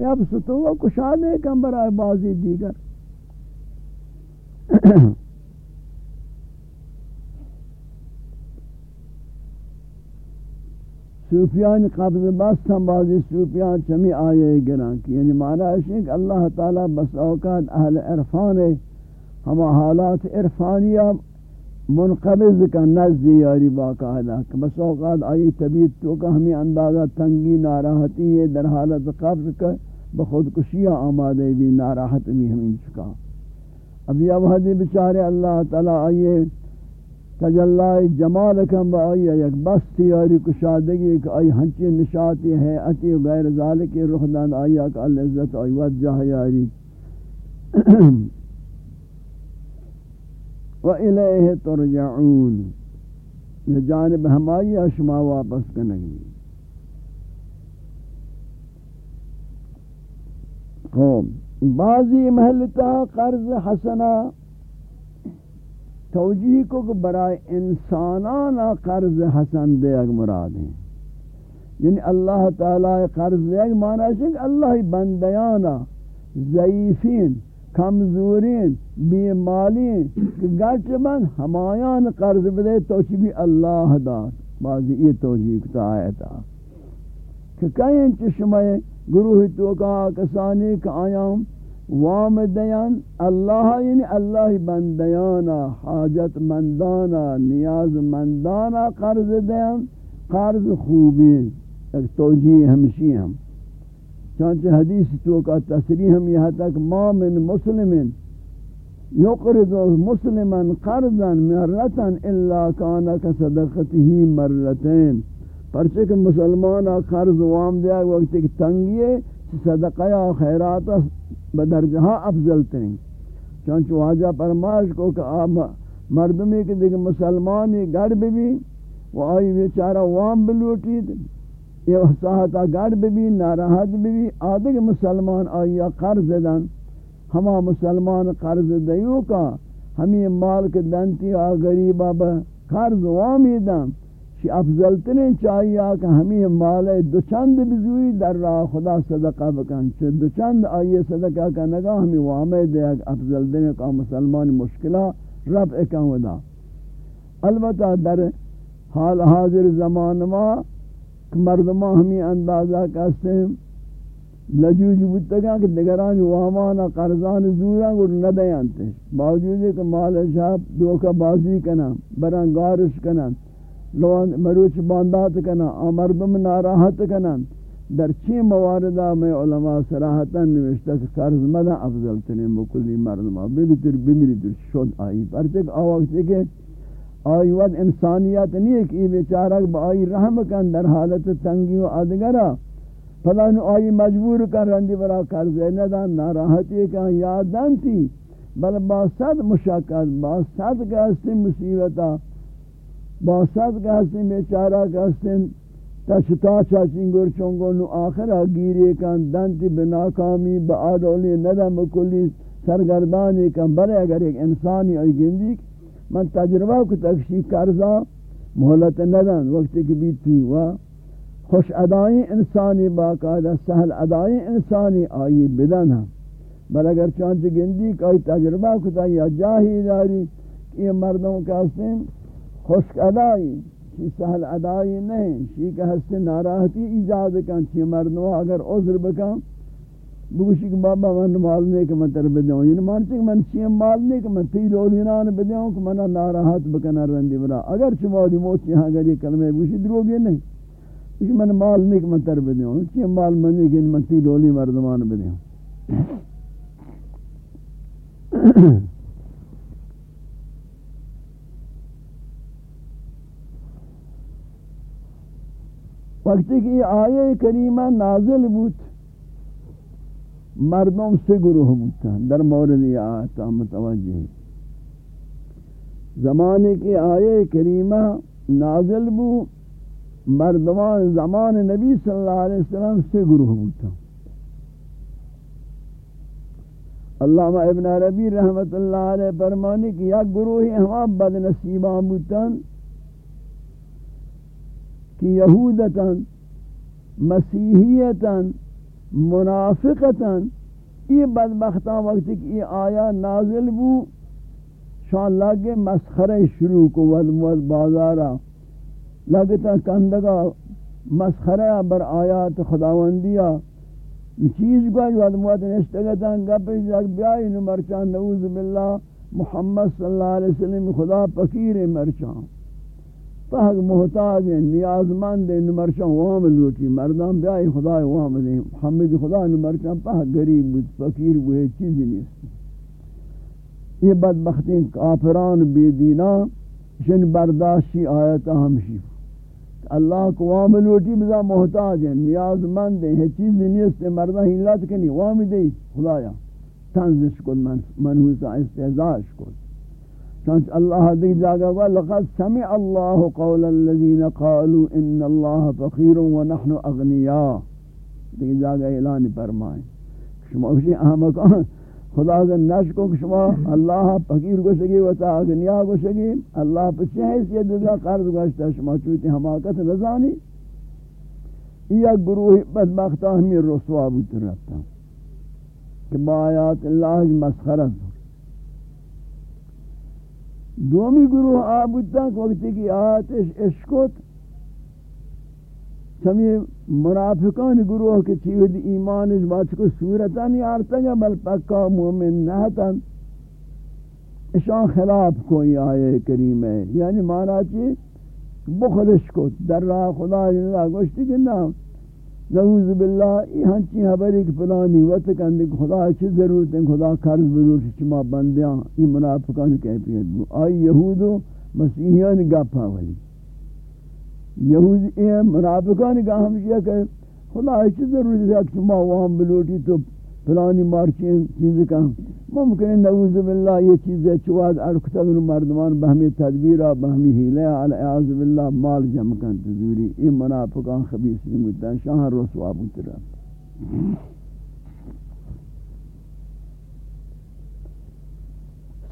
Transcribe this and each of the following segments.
اب ستو کشادے کم برائے بازی دیگر۔ صوفیان قبض بست ہم بعضی صوفیان چمی آئے گران کی۔ یعنی معنی ہے کہ اللہ تعالی بس اوقات اہل عرفان ہما حالات عرفانیہ منقبض کا نزدی یاری باقاعدہ بس اوقات آئی طبیعت تو کا ہمیں اندازہ تنگی، ناراحتی ہے، در حالت قبض کا۔ بخود کشیہ آمادے بھی، ناراحت بھی ہمیں چکا۔ اب یہ وحدی بچارے اللہ تعالی آئیے تجلی جمال کم با آئی، یک بس تیاری کشادگی کہ آئی، ہنچی نشاتی ہے، اتی غیر ذالک رخ دان آئی کہ اللہ عزت آئی، وجہ یاری و الیہ ترجعون۔ جانب ہمائی اشما واپس کنگی خوب ہاں، بعضی محلتا قرض حسنہ توجیہ کو کہ برائے انسانانا قرض حسن دے اگ مراد ہیں۔ یعنی اللہ تعالی قرض دے اگ مانا ہے کہ اللہ بندیانا، ضعیفین، کمزورین، بیمالین، کہ گرچ من ہمایان قرض بدے تو بھی اللہ دا بعضی یہ توجیہ کتا آیتا۔ کہ کہیں چشمہ گروہ تو کا کسانی کا آیام وام دیان اللہ یعنی اللہ بندیانا، حاجت مندانا، نیاز مندانا قرض دیان، قرض خوبی. ایک توجیہ ہمشی ہم. چانچہ حدیث تو کا تصریح ہم یہاں تک ما من مسلم یقرض مسلما قرضا، مرتا، الا کانا کصدقته مرتين پرچہ کہ مسلمان قرض وام دیا وقت ایک تنگیے صدقہ یا خیرات بدرجہ افضل ترین چونچہ واجہ پرماش کو کہ آپ مردمی کے دیکھ مسلمانی گھر بھی بھی، وہ آئی بیچارہ وام بلوٹی یہ ساہتا گھر بھی بھی، ناراحت بھی بھی۔ آدھے مسلمان آئی قرض دن۔ ہما مسلمان قرض دیو کا، ہمیں مال کے دنتی آ غریبہ با قرض وامی دن۔ چی افضل ترین چاہیے کہ ہمیں مال دو چند بزوئی در راہ خدا صدقہ بکن، چی دو چند آئیے صدقہ کا نگا ہمیں وامی دے افضل ترین کا مسلمان مشکلہ رب اکن ودا۔ البتہ در حال حاضر زمان ما مردمہ ہمیں اندازہ کہتے ہیں لجوج بودتگا کہ دگران وامانا قرضان زورا گوڑ ندیانتے۔ باوجود ہے کہ مال شاب دوکہ بازی کنا بران گارش کنا لوان مروچ باندات کنا مردم ناراحت کنا در چی مواردہ میں علماء صراحتا نوشتا کہ قرض مدہ افضل تنے مکلی مردمہ بلتر بمیری در شد آئی. پرچک آوقت ہے کہ آئی ود انسانیت نہیں ہے کہ یہ بیچارک با آئی رحم کن در حالت تنگی و آدگرہ پدا نو آئی مجبور کن، رندی برا قرض ندان ناراحتی کن، یادن تھی بل با صد مشاکت با صد گستی مصیبتا. با صد گستی بیچارہ گستی تشتا چاچنگر چونگو نو آخرہ گیری کن. دنتی بناکامی با آدولی ندم کلی سرگردانی کن. بلے اگر ایک انسانی آئی گندی، من تجربہ کو تکشی کرزا محلت ندن. وقتی کی بیتی و خوش ادائی انسانی باقاعدہ سہل ادائی انسانی آئی بدن ہم بل اگر چانچ گندی کوئی تجربہ کتا یا جاہی داری کہ یہ مردوں کا حسن خوش ادائی، چی سہل ادائی نہیں شی کا حسن ناراحتی ایجاد کن، چی مردوں اگر عذر بکن، بگوشی کہ بابا من مال نہیں کہ من تر بدیوں یعنی مانتے کہ من چیم مال نہیں کہ من تیر اولینان بدیوں کہ من ناراحت بکنا رندی برا. اگر چی چمالی موچی ہاں اگر یہ کلمہ بگوشی دروگی نہیں. کہ من مال نہیں کہ من تر بدیوں چیم مال من نہیں کہ من تیر اولی مردمان بدیوں وقتی کہ یہ آیے کریمہ نازل بوت مردم سے گروہ بودتا در مورد یہ آتا متوجہ زمانے کی آیے کریمہ نازل بو مردمان زمان نبی صلی اللہ علیہ وسلم سے گروہ بودتا علامہ ابن عربی رحمت اللہ علیہ فرمانے کہ یک گروہی ہم بد نصیبان بودتا کہ یہودتا، مسیحیتا، منافقتاً، یہ بدبختان وقتی کہ یہ آیا نازل بو، شان لگے مسخرہ شروع کو ود ود بازارا لگتا کندگا مسخرہ بر آیات خداوندیا چیز گوش ود ود نشتگتا گپی جاک بیائی نمرچان، نعوذ باللہ محمد صلی اللہ علیہ وسلم، خدا پکیر مرچان۔ پاک محتاج ہیں نیاز مند ہیں نمرچان وام لوٹی، مردان بیائی خدا وام دیں محمد خدا نمرچان پاک گریب بود، فقیر ہوئے چیزی نہیں یہ بدبختی کافران بی دینا شن برداشتی آیتا ہمشی۔ اللہ کو وام لوٹی بزا محتاج ہیں نیاز مند ہیں چیزی نہیں مردان ہی کنی وام دیں خدایا، تنزش کن منحوسا استعزاش کن۔ چونچ اللہ دی جاگا گوا، لقد سمع اللہ قول الذین قالوا ان اللہ فقیر و نحن دی جاگا اعلان فرمائیں۔ شما اسی احمقان خدا سے نش کو شما اللہ فقیر کو شگی و تا اغنیاء کو شگی اللہ پچھے حیثیت دیگا قرض گوشتا، شما چوتی حماقت رضانی یہ گروہ بدبختہ ہمیں رسوا بوت رہتا کہ با آیات اللہ مسخرت دومی گروہ آبودتا کہ وقتی کی آتش اشکت سمی منافقان گروہ کے چیود ایمانش بات کو صورتا نہیں آرتا گا بل پکا مومن نہتا اشان خلاف کوئی آئے کریم ہے۔ یعنی مانا چی بخلش کو در راہ خدا اللہ گوشتی کہ نا نعوذ باللہ یہ ہنچی حبری ایک پلانی وقت کندے خدا چی ضرورت ہے خدا قرض ہے چما بندیاں یہ منافقان کیفیت بو آئی یہود و مسیحیان گپا ولی یہود یہ منافقان گا ہمشیہ کہ خدا چی ضرورت ہے چما وہاں بلوٹی تو فلانی مارچیں چیز کا ممکن ہے نعوذ باللہ یہ چیزیں چواد ارکتا گنو مردمان بہمی تدبیرہ بہمی حیلہ علی اعوذ باللہ مال جمع کن تزوری. یہ منافقان خبیصی مدن شاہ رسوا بترا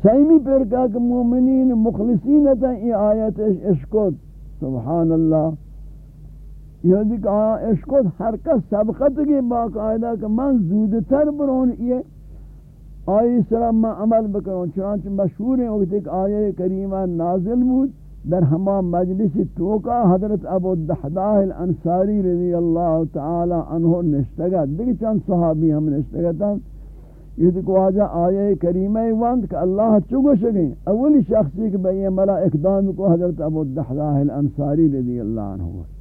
سیمی پر کہ مومنین مخلصین تا یہ آیت اشکت سبحان اللہ یعنی یہ دیکھ آیا اشکت ہر کس سبقت کی باقاعدہ کہ من زودتر برون یہ آئی سلام میں عمل بکرون، چنانچہ مشہور ہیں، وقت ایک آیہ کریمہ نازل بود در ہما مجلس توکا، حضرت ابو الدحداہ الانصاری رضی اللہ تعالی عنہ نشتگت۔ دیکھ چند صحابی ہم نشتگتا یہ دیکھ واجہ آیہ کریمہ وانت کہ اللہ چگو شگیں اولی شخصی کہ بھئی ملا اقدام کو حضرت ابو الدحداہ الانصاری رضی اللہ عنہ۔ ہوئی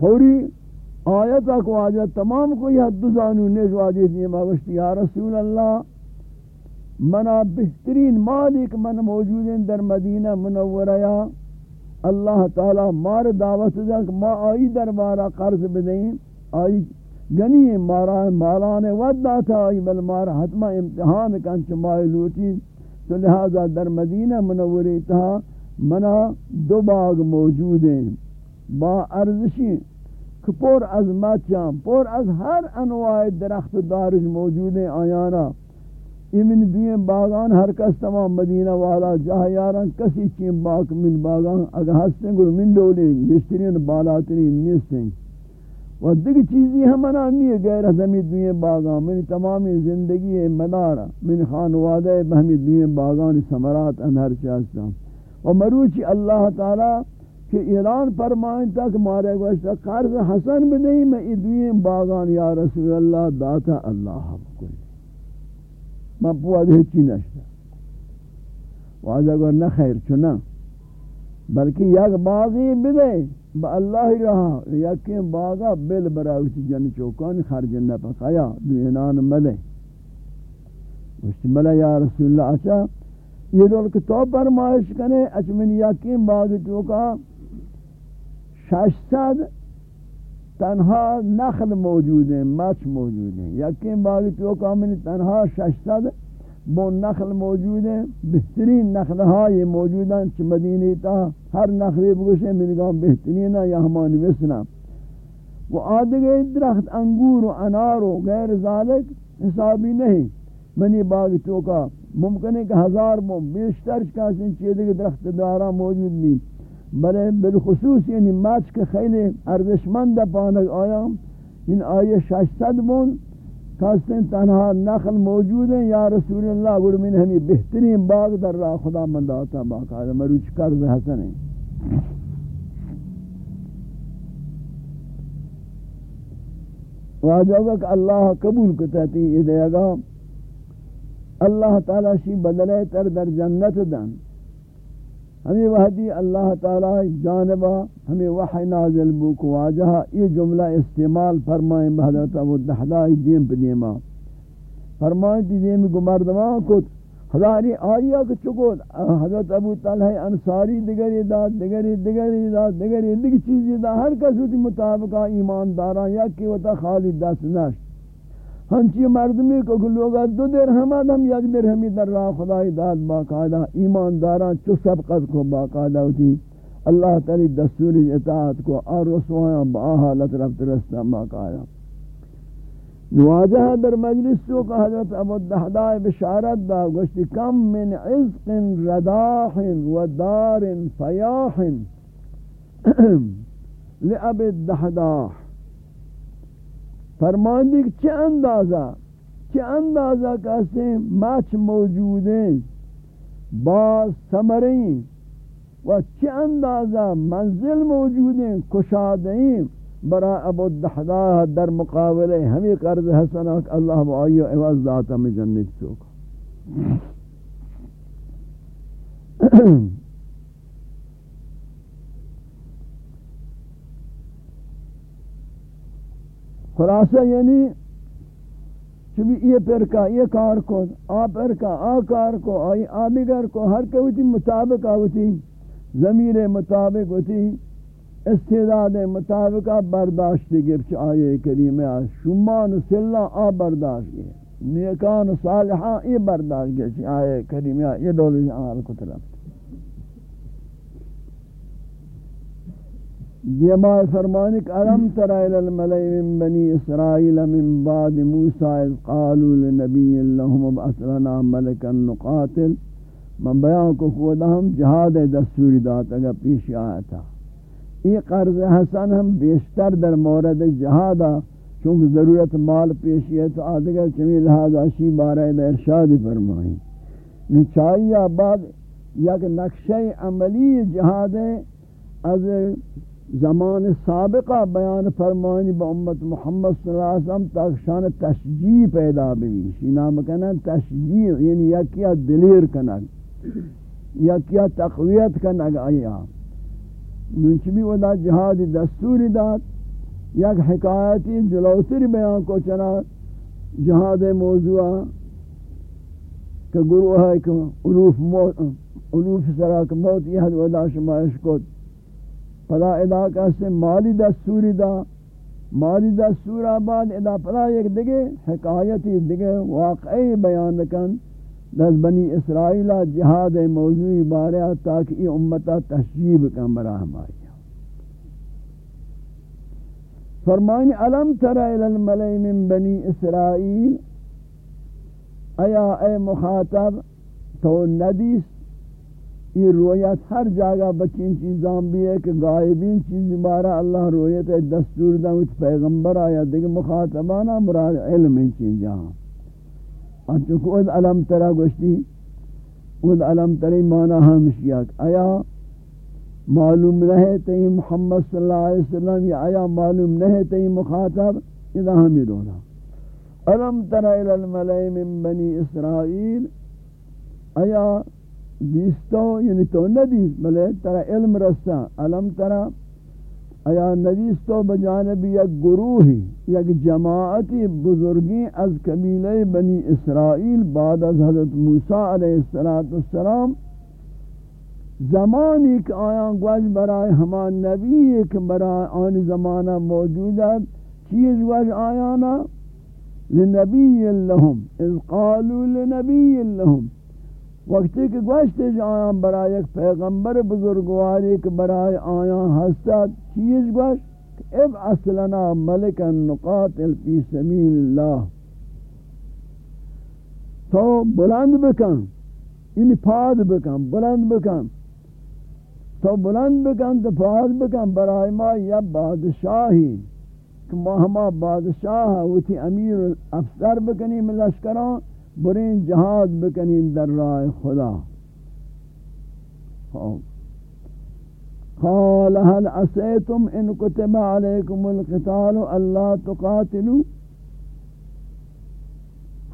فوری آیتا کو آجا تمام کو یہ حد زانو نیز واجی دیئے ماغشتی یا رسول اللہ، منا بہترین مالک من موجود ہیں در مدینہ منورہ، یا اللہ تعالی مار دعوت دا کہ ما آئی دربارہ قرض بدیں آئی گنی مارا مالان ود داتا آئی، بل مارا حتمہ امتحان کنچ مائی لوٹی۔ تو لہذا در مدینہ منوری تہا منا دو باغ موجود ہیں۔ با ارزشی کہ پر از مچم پر از ہر انواع درخت دارج موجود ہیں آیانا. ایمن دوئیں باغان، ہر کس تمام مدینہ والا جہاں یاران، کسی چین باغ، من باغان، اگر ہستیں گو من ڈولیں گشترین بالاترین نیستیں. و دیکھ چیزی ہمنا نہیں ہے غیر ہمی دوئیں باغان. من تمامی زندگی ہے منارا من خانوادہ بہمی دوئیں باغان سمرات انہر چاہتا و مروچی اللہ تعالی کہ اعلان فرمائیں تک مارے گوشتا قرض حسن بھی نہیں، میں ادوین باغان، یا رسول اللہ، داتا اللہ حب کل میں پواد ہچی نشتا۔ واضح گو نہ خیر چنا، بلکہ یک باغی بھی دے، با اللہ رہا۔ یکی باغا بل براوچی جن چوکان خرج نہ پکایا دوینان ملے۔ گوشت ملے یا رسول اللہ اچھا یہ دول کتاب پر تو پرمائش اچھ من یقین بعد چوکا 600 تنہا نخل موجود ہیں مچ موجود ہیں یقین باغی تو کامنی تنہا 600 بو نخل موجود ہیں بہترین نخل ہاں یہ موجود ہیں چھ مدینی تا ہر نخلی بگوش ہے میرے گاں بہترین ہے یا ہمانی وسنا وہ آدھگے درخت انگور و انار و غیر ذالک حسابی نہیں منی باغ تو کا ممکن ہے کہ ہزار بو بیشتر چکا سن چیدے کے درخت دارا موجود نہیں بلے بالخصوص یعنی ماچ کے خیلی ارزشمند پانک آیا ان آئے ششتد بون کہستیں تنہا نخل موجود ہیں، یا رسول اللہ گوڑ من ہمیں بہترین باغ در راہ خدا مند آتا منداتا باقاعدہ مروچ کرز حسن ہیں۔ واجہ ہوگا اللہ قبول کتا تھی یہ دے گا، اللہ تعالی شی بدلے تر در جنت دن۔ ہمیں وحدی اللہ تعالی جانبا ہمیں وحی نازل بوک واجہ یہ جملہ استعمال فرمائیں بحضرت ابو دحدائی دیم پہ دیما فرمائیں تی دیم کو مردمان کت۔ ہزاری آئیا کہ چکو حضرت ابو طلحہ انصاری دگری داد دگری دگری داد دگری دگری چیزی دا۔ ہر کس ہوتی مطابقہ ایمان داران یا کی خالی دست نشت۔ ہنچی مردمی کو لوگا دو درہمات ہم یک درہمی در راہ خدای داد باقاعدہ ایمان داران چو سبقت کو باقاعدہ ہوتی، اللہ تعالی دستور اطاعت کو اور رسوائیاں با حالت رفت رستا باقاعدہ۔ نواجہ در مجلس تو کہ حضرت ابو الدہدائی بشارت دا گوشتی، کم من عزق رداح و دار فیاح لعب الدہداح فرماندی کہ چه اندازہ؟ چه اندازہ کہتے ہیں مچ موجود ہیں، باز سمریں و چه اندازہ منزل موجود ہیں کشادہ برا ابو الدحدہ در مقابلے ہمیں قرض حسنہ کہ اللہ بآئیو عوض داتا میں جنت چوکا۔ خلاصہ یعنی چبی یہ پرکا، یہ کار کو آ پرکا، آ کار کو آئی آدگر کو، ہر کوتی مطابق آوتی ضمیر مطابق ہوتی استعداد مطابق برداشت گرچ آئے کریم شمان سلہ آ برداشت گئے نیکان صالحہ یہ برداشت گرچ آئے کریم یہ دولش آل کو طرف۔ دیما فرمانک علم تر الى الملئ من بني اسرائيل من بعد موسى اذ قالوا لنبي لهم ابعث لنا ملكا نقاتل من بیان کو خود ہم جہاد دستور دات اگر پیش آیا تھا۔ یہ قرض حسن ہم بیشتر در مورد جہادا چونکہ ضرورت مال پیشی ہے تو آدھگر چمی لہذا شی بارہ ارشاد فرمائیں نچائیہ بعد یک نقشہ عملی جہاد از زمان سابقہ بیان فرمانی با امت محمد صلی اللہ علیہ وسلم تاک شان تشجیع پیدا بھی نام کہنا تشجیع یعنی یا کیا دلیر کنگ یا کیا تقویت کنگ آیا. ننچ بھی ودا جہاد دستوری داد، یک حکایتی جلوتر بیان کو چنا جہاد موضوع کہ گروہ ہے کہ علوف موت، علوف سراک موت یہ حد ودا شمائش کو پدا ادا کہتے مالی دستوری دا، مالی دستور آباد ادا پدا ایک دگے حکایتی دگے واقعی بیان کن دس بنی اسرائیل جہاد موضوعی بارے تاکہ یہ امتا تشجیب کن براہم آئی فرمائنی علم تر الى الملئی من بنی اسرائیل؟ ایا اے مخاطب تو ندیس یہ رویت ہر جگہ بچین چیزاں بھی ہے کہ غائبین چیز بارا اللہ رویت ہے، دستور دا وچ پیغمبر آیا، دیکھ مخاطبانا مراد علم چیز جہاں انچو اد علم ترہ گوشتی، اد علم ترہ مانا ہمشیاک آیا معلوم رہے تی محمد صلی اللہ علیہ وسلم، یا آیا معلوم رہے تی مخاطب اذا ہمی رونا۔ علم ترہ الى الملئی من بنی اسرائیل۔ آیا دیستو یعنی تو ندیس بلے ترا علم رسا علم ترا ایا ندیستو بجانب یک گروہی، یک جماعتی بزرگی از قبیلہ بنی اسرائیل بعد از حضرت موسیٰ علیہ السلام. زمانی کہ آیاں گوش برای ہمان نبی ایک برای آن زمانہ موجود ہے چیز گوش آیانا لنبی اللہم اذ قالوا لنبی اللہم وقتی کہ گوشتے جائیں برای ایک پیغمبر بزرگواری کہ برای آیاں ہستاد چیز گوشت؟ اب اصلنا ملکا نقاتل فی سمیل اللہ تو بلند بکن یعنی پاد بکن، بلند بکن. تو بلند بکن، تو پاد بکن، برای ما یا بادشاہی کہ ما ہما بادشاہ ہوتی امیر افسر بکنی ملشکران برین جہاد بکنی در راہ خدا. قال هل عسيتم ان كتب عليكم القتال الا تقاتلوا؟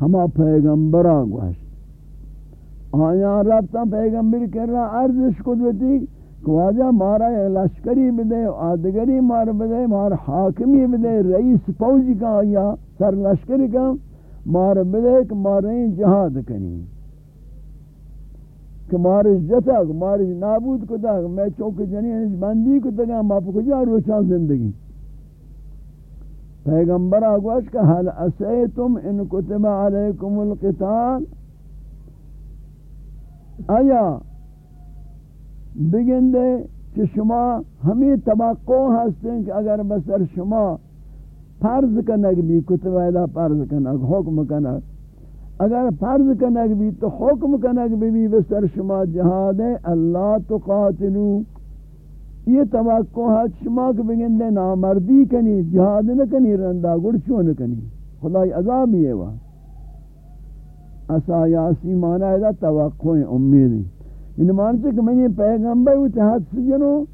ہما پیغمبرہ گوشت. آیا ربتا پیغمبر کر رہا عرضش قدوتی واجہ مارا لشکری بدے، آدگری مار بدے، مار حاکمی بدے، رئیس فوجی کا آیا سر لشکری کا مار بدے کہ ماریں جہاد کنی کہ مارش جتا کہ مارش نابود کو دا میں چوک جنین بندی کو دگا ما پا کجا روچان زندگی۔ پیغمبر آگوش کہ حل اسیتم ان کتب علیکم القتال۔ آیا بگندے کہ شما ہمیں توقع ہستیں کہ اگر بسر شما فرض کنگ بھی، کتب ایدہ فرض کنگ، حکم کنگ۔ اگر فرض کنگ بھی تو حکم کنگ بھی بسر شما جہاد ہے، اللہ تو قاتلو۔ یہ توقع ہے شما کہ بگندے نامردی کنی، جہاد نہ کنی، رندہ گڑچو نہ کنی۔ خدای عذاب ہی ہے وہاں اسا یاسی مانا ہے توقع امیدی یعنی ان مانتے کہ میں پیغمبر ہوتے ہاتھ سجنو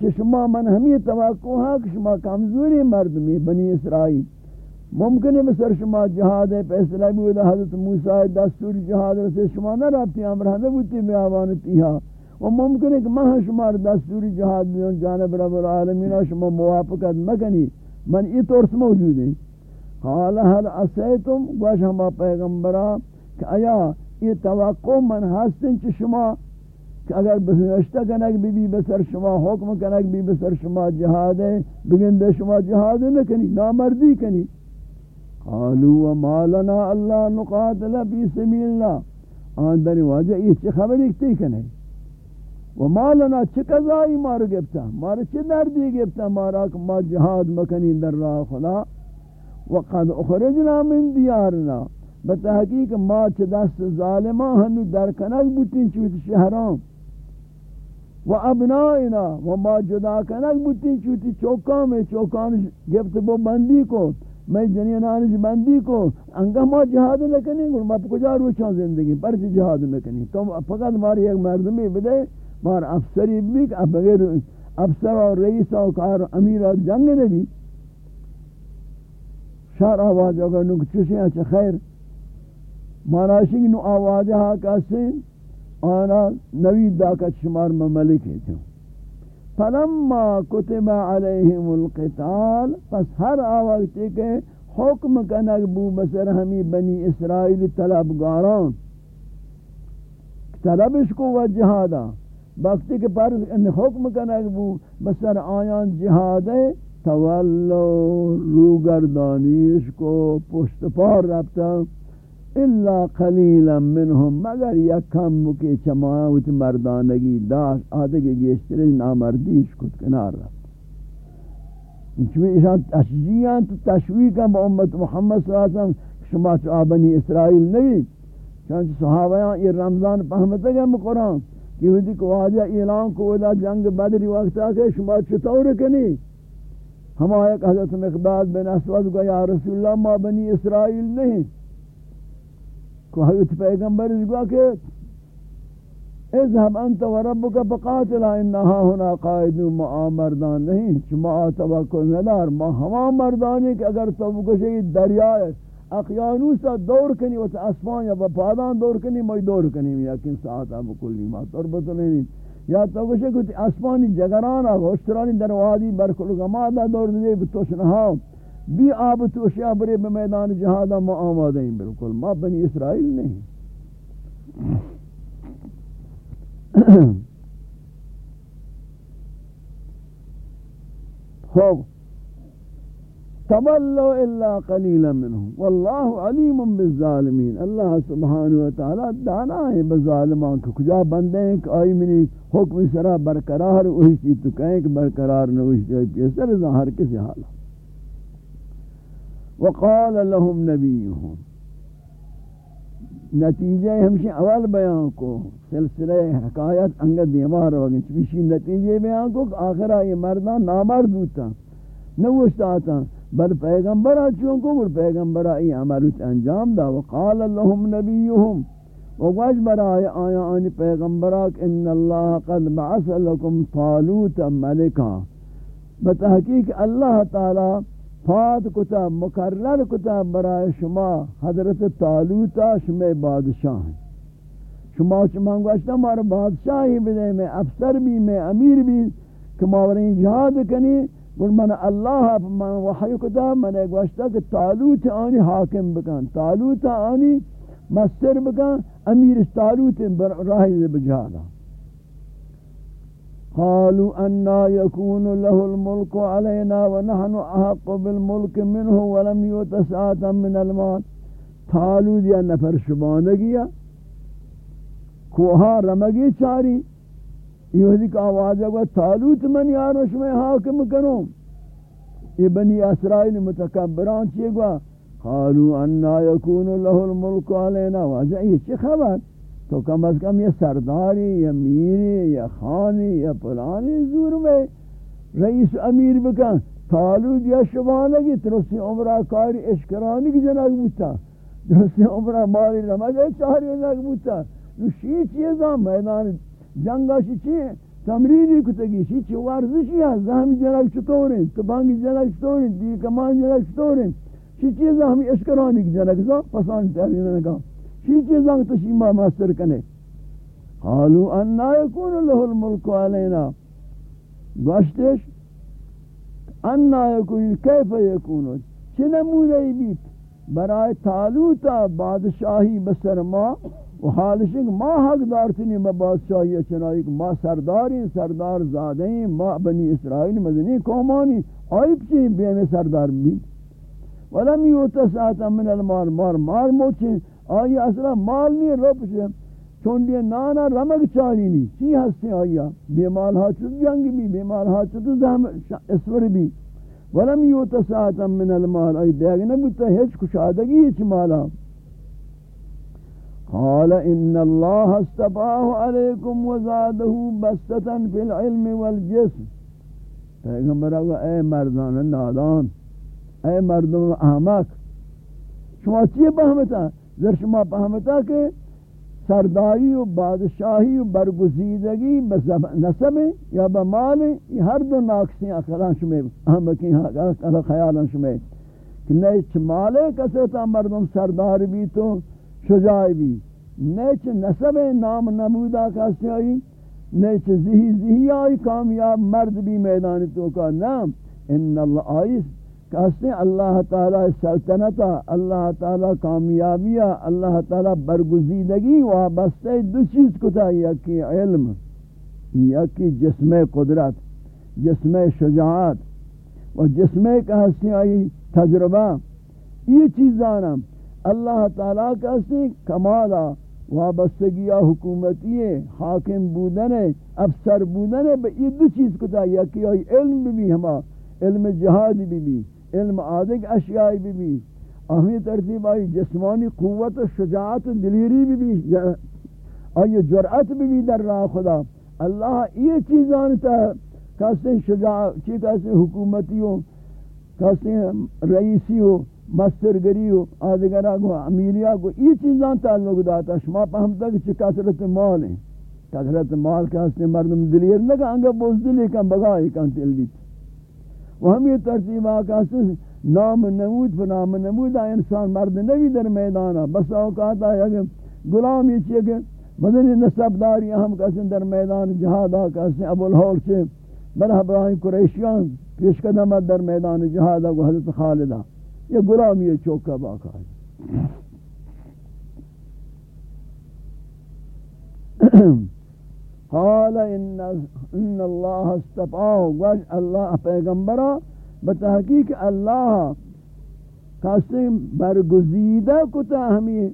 کہ شما من ہمیں توقع ہے کہ شما کمزوری مرد میں بنی اسرائیل. ممکن ہے بسر شما جہاد ہے فیصلہ بھی ہوتا حضرت موسیٰ دستور جہاد رسے شما نہ رابطی امرہ نہ بوتی میں آوانتی ہاں و ممکن ہے کہ مہا شما دستور جہاد بیون جانب رب العالمین شما موافقت مکنی. من یہ طور سے موجود ہے قال هل عسیتم؟ گوش ہما پیغمبرہ کہ آیا یہ توقع من ہستن چھ شما کہ اگر بسنشتہ کنک بی بی بسر شما حکم کنک بی بسر شما جہاد ہے بگندے شما جہاد نہ کنی، نامردی کنی۔ قالوا وما لنا اللہ نقاتل فی سبیل اللہ آن در واجہ یہ چھ خبر اکتی کنے۔ وما لنا چھ قضائی مارو گفتا مارو چھ دردی گفتا مارا ما جہاد مکنی در راہ خدا۔ وقد اخرجنا من دیارنا۔ بتحقیق ما چھ دست ظالمان ہنو در کنک بوتین چوت شہران۔ و ابنائنا و ما جدا کنک بوتی چوتی چوکان میں چوکان گفت بو بندی کو میں جنینانش بندی کو انگا ما جہاد لکنی گو ما کجا روچان زندگی؟ پر جہاد لکنی تو فقط ماری ایک مردمی بدے مار افسری بھی کہ بغیر افسر اور رئیس اور کار امیر اور جنگ نبی. شار آواز اگر نک چوشی اچھا خیر ماراشنگ نو آواز ہاں کسی. آنا نوید داکت شمار مملک ہے جو فلما کتب علیہم القتال، پس ہر آوقتی کے حکم کنک بو بسر ہمی بنی اسرائیل طلبگاران۔ طلبش کو و جہادا وقتی کے پر حکم کنک بو بسر آیان جہاد تولو روگردانیش کو پشت پار ربتا الا قلیلا منهم، مگر یک کم کے چماوت مردانگی داش آدھے گیشتر نامردیش کت کنار رفت. چونکہ ایشان تشجیعان تو با امت محمد صلی اللہ علیہ وسلم شما چو آبنی اسرائیل نبی چونکہ صحابیان یہ رمضان پہمتا گا قرآن. کہ وہ دیکھ واجہ اعلان کو ادا جنگ بدری وقت آکے شما چطور کنی؟ ہم آیا حضرت مقداد بن اسود کو یا رسول اللہ ما بنی اسرائیل نہیں کو حضرت پیغمبر اس گوا کہ اذهب انت وربك فقاتلا انها هنا قائدون ما مردان نہیں، شما توقع ندار، ما ہوا مردانی کہ اگر تو کوشی دریا اقیانوس دور کنی و اسمان یا پادان دور کنی میں دور کنی لیکن ساعت اب کلی ما تربت نہیں یا تو کوشی کہ اسمانی جگران اور ہوشترانی دروازی برکل گما دور دے تو شنہا بھی آب تو اشیاء برے میدان جہادہ ما آمادہ ہیں بالکل، ما بنی اسرائیل نہیں۔ خوب۔ تولو الا قلیلا منهم۔ واللہ علیم بالظالمین۔ اللہ سبحانہ وتعالی دانا ہے بظالمان کو کجا بندے ہیں کہ آئی منی حکم سرا برقرار، وہی تو کہیں کہ برقرار نہ وہی چیز پیسر ظاہر کسی حالہ وقال لهم نبيهم. نتیجہ ہمشہ اول بیان کو، سلسلہ حکایت انگد دیمار وگن چبیشی نتیجہ بیان کو آخرہ یہ مردان نامرد ہوتا نوشتا آتا، بل پیغمبر چون کو بل پیغمبر ای عمل انجام دا۔ وقال لهم نبیهم وقاش برای آیا آنی پیغمبراک ان اللہ قد بعث لکم طالوت ملکا۔ بتحقیق اللہ تعالی فات کتا، مقرر کتا برای شما حضرت طالوتا شما بادشاہ ہیں۔ شما چما گوشتا مارا بادشاہی بدے، میں افسر بھی، میں امیر بھی، کہ ماورین جہاد کنی قل من اللہ من وحی کتا، من گوشتا کہ طالوت آنی حاکم بکن۔ طالوت آنی مستر بکن، امیر طالوت راہی بجہادا۔ قالوا أنا يكون له الملك علينا ونحن أحق بالملك منه ولم يؤت ساعة من المال. طالوت یا نفر شبانگیا کوہا رمگی چاری. یہ کا آواز ہے طالوت من یارو شمیں حاکم کروں یہ بنی اسرائیل متکبران چیئے گوا قالوا انا يكون له الملك علينا. واجہ یہ چی خبر؟ تو کم از کم یہ سرداری یا میری یا خانی یا پلانی زور میں رئیس امیر بکن تالود یا شبانگی، ترسی عمرہ کاری اشکرانی کی جنگ بوتا، ترسی عمرہ مالی رمگی چاری جنگ بوتا، نو شی چیزا میدان جنگا شی چی، تمرینی کتگی شی چی، ورزشی ہے زہمی جنگ چطوریں تبانگی جنگ چطوریں دی کمان جنگ چطوریں شی چیزا ہمی اشکرانی کی جنگ زا پسانی تحرین نگا چی چیزاں تشیمہ مستر کنے۔ قالوا انا يكون له الملك علينا۔ گوشتش انا يكون، كيف يكون؟ چنمونه بیت؟ برای طالوتا بادشاہی بسر ما، و حالش ما حق دارتنی ما بادشاہی چنائی ما سرداری سردار زادیں ما بنی اسرائیل مدنی قومانی آئی پچی بیم سردار بیت؟ ولم یوتا ساعتا من المال مار مار موچیں آئی اصلا مال نہیں رب سے چون دیئے نانا رمگ چاری نہیں۔ چی ہستے آیا بے مال حاچت جنگ بھی، بے مال حاچت زہم اسور بھی۔ ولم یوتا ساعتا من المال۔ آئی دیگ نبوتا ہیچ کشادگی ہیچ مالا قال ان اللہ استفاہ علیکم وزادہ بستتا فی العلم والجسم۔ پیغمبر آگا، اے مردان نادان، اے مردان احمق، شما چیئے پہمتا در شما فهمتا کہ سرداری و بادشاہی و برگزیدگی نسب یا بمال یہ ہر دو ناقصیں اخلان شمی اہم کی خیالان شمی کہ نیچ مال کسرتا مردم سردار بھی تو شجاع بھی نیچ نسب نام نمودا کسی آئی نیچ زہی زہی آئی کامیاب مرد بھی میدان تو کا نام ان اللہ آئیس کہتے اللہ تعالی سلطنتا اللہ تعالی کامیابیہ، اللہ تعالی برگزیدگی، وابستہ دو چیز کتا یکی علم یکی جسم قدرت، جسم شجاعت و جسم کہتے آئی تجربہ۔ یہ چیزانا اللہ تعالی کہتے کمالا وابستگیہ حکومتی، حاکم بودن، افسر بودن، یہ دو چیز کتا یکی آئی علم بھی ہما، علم جہاد بھی بھی۔ علم آدھگ اشیائی بھی بھی۔ اہمی ترتیب آئی، جسمانی قوت و شجاعت و دلیری بھی بھی۔ آئی جرعت بھی بھی در راہ خدا۔ اللہ یہ چیزانتا کہتے ہیں شجاعت چی کہتے حکومتی ہو کہتے رئیسی ہو، مسترگری ہو، آدھگرہ کو امیریہ کو، یہ چیزان تعلق داتا شما پہمتا کہ چی کثرت مال ہیں کثرت مال کہتے مردم دلیر لگا انگا بوز دلی کن بگائی کن تل دیتا و ہم یہ ترتیب آقا سے نام نمود پر نام نمود انسان مرد نبی در میدانا بس اوقات آیا کہ غلام یہ چیئے کہ مدنی نصب داری ہم کسی در میدان جہاد آقا سے ابو الحول سے بلہ ابراہیم قریشیان پیش قدم در میدان جہاد آقا حضرت خالدہ یہ غلام یہ چوکہ باقا ہے قال ان ان اللہ استفاہ وج اللہ پیغمبرا؟ بتحقیق اللہ قسم برگزیدہ کتا ہمیں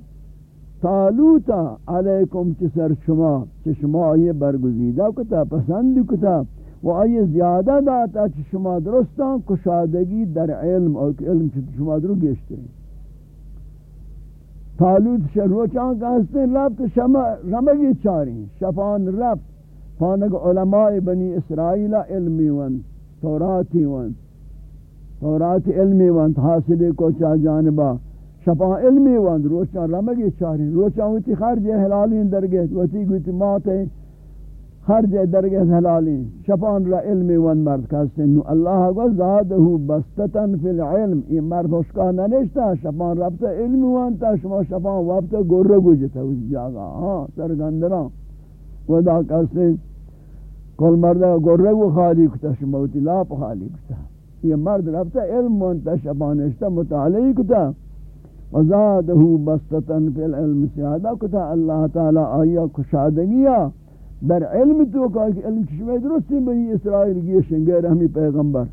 طالوتا علیکم چسر شما چشما یہ برگزیدہ کتا پسند کتا. و آئی زیادہ داتا چ شما درستان، کشادگی در علم اور علم چ شما درو گشتے تالوت شروچان کا ہیں ربط شما رمگی چاری شفان رفت فانک علماء بنی اسرائیل علمی ون توراتی ون تورات علمی ون حاصل کو چا جانبا شفا علمی ون روچان رمگی چاری روچان ہوتی خرج حلالین درگیت وتی گوتی مات خرج درگیت حلالین شپان را علمی وانت مرد کستے۔ نو اللہ کو زادہو بستتن فی العلم۔ یہ مرد ہوشکا ننشتا شپان ربتا علمی وانتا، شما شپان وابتا گرگو جتا اس جاگا ہاں سرگندران۔ ودا کستے، کل مرد گرگ و خالی کتا شموتی لاپ خالی کتا۔ یہ مرد رفتا علم ون منتا شبانشتا مطالعی کتا۔ وزادہو بستتن فی العلم، سیادہ کتا۔ اللہ تعالی آیا کشادگیا در علم تو کہ علم چشمہ درستی بنی اسرائیل گیشن گیر ہمیں پیغمبر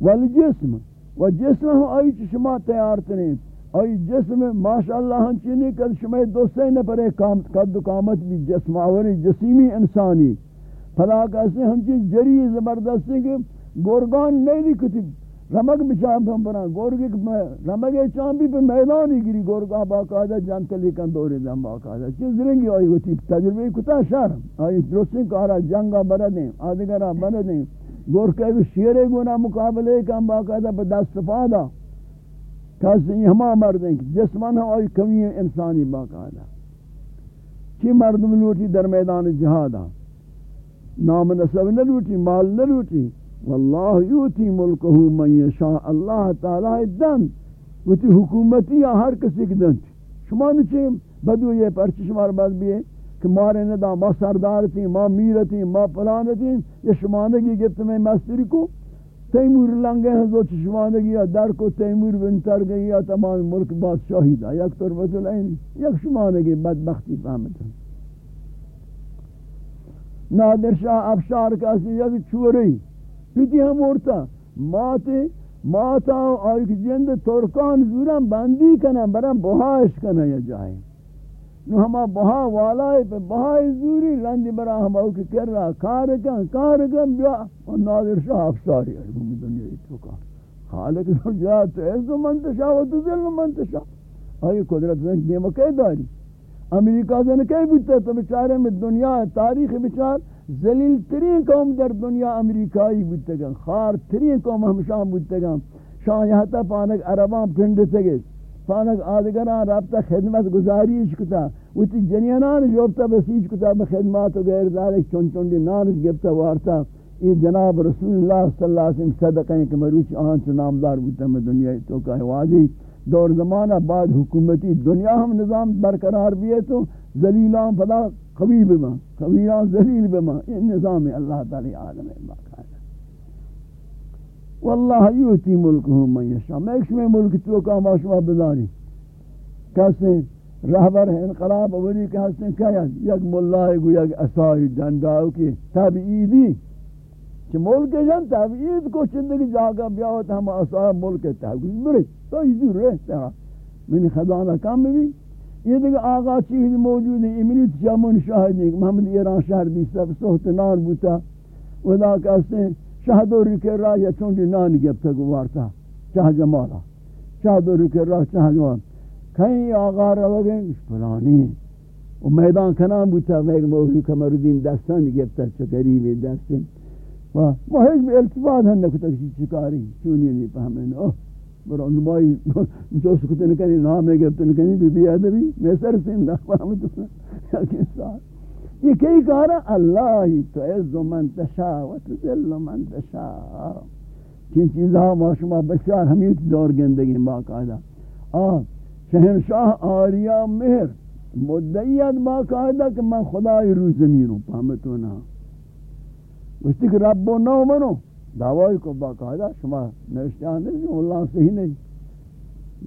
والجسم و جسم ہم آئی چشمہ تیار تنین آئی جسم ماشاءاللہ ہنچینی کل شمہ دوستے نہ پرے قد قامت بھی جسم آوری جسیمی انسانی پھلا کہتے ہیں ہنچین جری زبردستی کہ گورگان نہیں لکھتی رمک بچان پھم پرا گورگی رمک چان بھی پہ میدانی گری گورگا باقاعدہ جانتا لیکن دوری دن باقاعدہ چیز زرنگی آئی ہوتی تجربی کتا شہر۔ آئی درستی کارا جنگا بردیں آدھگرہ بردیں گورکہ شیرے گونا مقابلے کم باقاعدہ پہ دست پادا کسی ہما مردیں جسمان ہم آئی کمی انسانی باقاعدہ چی مردم لوٹی در میدان جہادا؟ نام نصب نہ لوٹی، مال نہ لوٹی۔ واللہ یوتی ملکہ من یشاء، اللہ تعالی دن وتی حکومتی یا ہر کسی کی دن شما نچے بدو یہ پرچ شمار بعد بھی ہے کہ مارے ندا ما سردار تھی ما میر تھی ما پلان تھی یہ شمانگی گفت میں مستری کو۔ تیمور لنگے ہیں جو چشمانگی یا در کو تیمور بنتر گئی، یا تمام ملک بادشاہی دا۔ یک تربت العین، یک شمانگی بدبختی فهمتا نادر شاہ افشار کسی یک چوری۔ پیتی ہم اورتا ماتے ماتا آئی کہ جند ترکان زورا بندی کنا برا بہاش کنا یا جائیں نو ہما بہا والای پہ بہای زوری لندی برا ہما اوکی کر رہا کارکن کارکن بیا اور نادر شاہ افساری ہے گمی دنیا اتوکا خالق نو جا تو ایسو منتشا و تو ظلم منتشا آئی قدرت زنک دیما کئی داری امریکہ زن کئی بودتا تو بچارے میں دنیا تاریخ بچار زلیل ترین قوم در دنیا امریکایی بودتا گا خار ترین قوم ہمشان بودتا گا پانک عربان پھنڈتا پانک آدگران رابطہ خدمت گزاریش کتا. وتی جنینان جوبتا بسیج کتا بخدمات و غیر ذالک چون چون دی نانش گفتا وارتا. یہ جناب رسول اللہ صلی اللہ علیہ وسلم صدقہ ہیں کہ مروچ آن چو نامدار بودتا میں دنیا تو کہ واضح دور زمانہ بعد حکومتی دنیا ہم نظام برقرار بھی ہے تو ذلیلان پدا قوی بما قویان ذلیل بما، یہ نظام اللہ تعالی عالم باقاعدہ واللہ یوتی ملکہ من یشا میں ایک شمی ملک تو کا ما شما بدانی کسی رہبر انقلاب اولی کہ ہستیں کیا یک ملائے گو یک اسائی دنداؤ کی تبعیدی کہ ملک جن تبعید کو چندگی جاگا بیا ہوتا ہم اسائی ملک تبعید برے تو یہ دور رہتا ہے۔ منی خدانہ کام بھی۔ یہ دیکھ آغا چیز موجود ہے امنیت جامن شاہد ہے محمد ایران شہر بھی سب سوت نان بوتا ودا کہتے ہیں شاہد اور کے راہ یا چونڈی نان گپ تک وارتا. شاہ جمالا. شاہد اور کے راہ شاہ جمال کہیں آقا رو گئے پلانی و میدان کنان بوتا و ایک کمر دین دستان گپ تک قریب دستن و ما هیچ التفات هم نکتا کسی چکاری چونی نہیں پہمین اوہ برو نمائی جو سکتے نکنی نامے گفتا نکنی بی بی ادبی میں سر سندہ پہمتو یکی ساتھ یہ کئی کارا اللہ ہی تو عز من تشا و تذل من تشا چین چیزها ما شما بسیار ہمیت دور گندگی باقاعدہ۔ آہ، شہنشاہ آریا مہر مدعیت باقاعدہ کہ میں خدای روی زمین ہوں پہمتو نا گوشتی کہ رب و نو منو۔ دعوائی کو باقاعدہ شما نوشتیان نہیں اللہ صحیح نہیں۔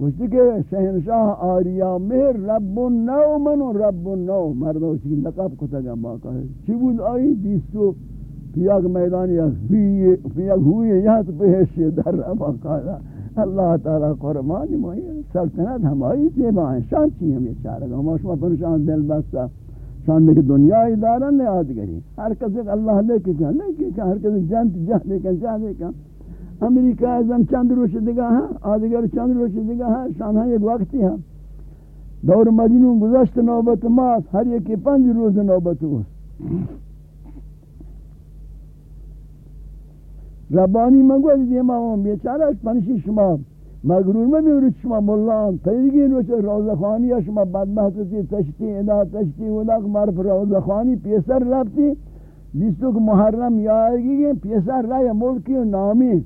گوشتی کہ شہنشاہ آریا مہر، رب نو منو رب نو مردو چکی لقب کتا گا باقاعدہ۔ چی بود آئی؟ دیستو پیاک میدان یا پیاک ہوئی یا تو پیشی در باقاعدہ۔ اللہ تعالی قربانی موئی سلطنت ہماری زیبا ہیں شان چی ہم یہ چارہ گا ہم شما پر شان دل بستا شان لے کہ دنیا ادارہ نے آد گری ہر کس اللہ لے کے کہا لے کے ہر کس ایک جانت جان لے کے جان لے کے امریکہ ازم چند روش دگا ہے آدگر چند روش دگا ہے شان ہے ایک وقتی ہے دور مجنون گزشت نوبت ماس، ہر ایک پنج روز نوبت ہو۔ ربانی منگو دیما اون بیچاره پنشی شما۔ مغرور میمیری شما ملان پیگیر وچ روزخانی شما بد تشتی ادا تشتی ولق مرف روزخانی پیسر رفتی. بیستو که محرم یارگی پیسر رای ملکی و نامی.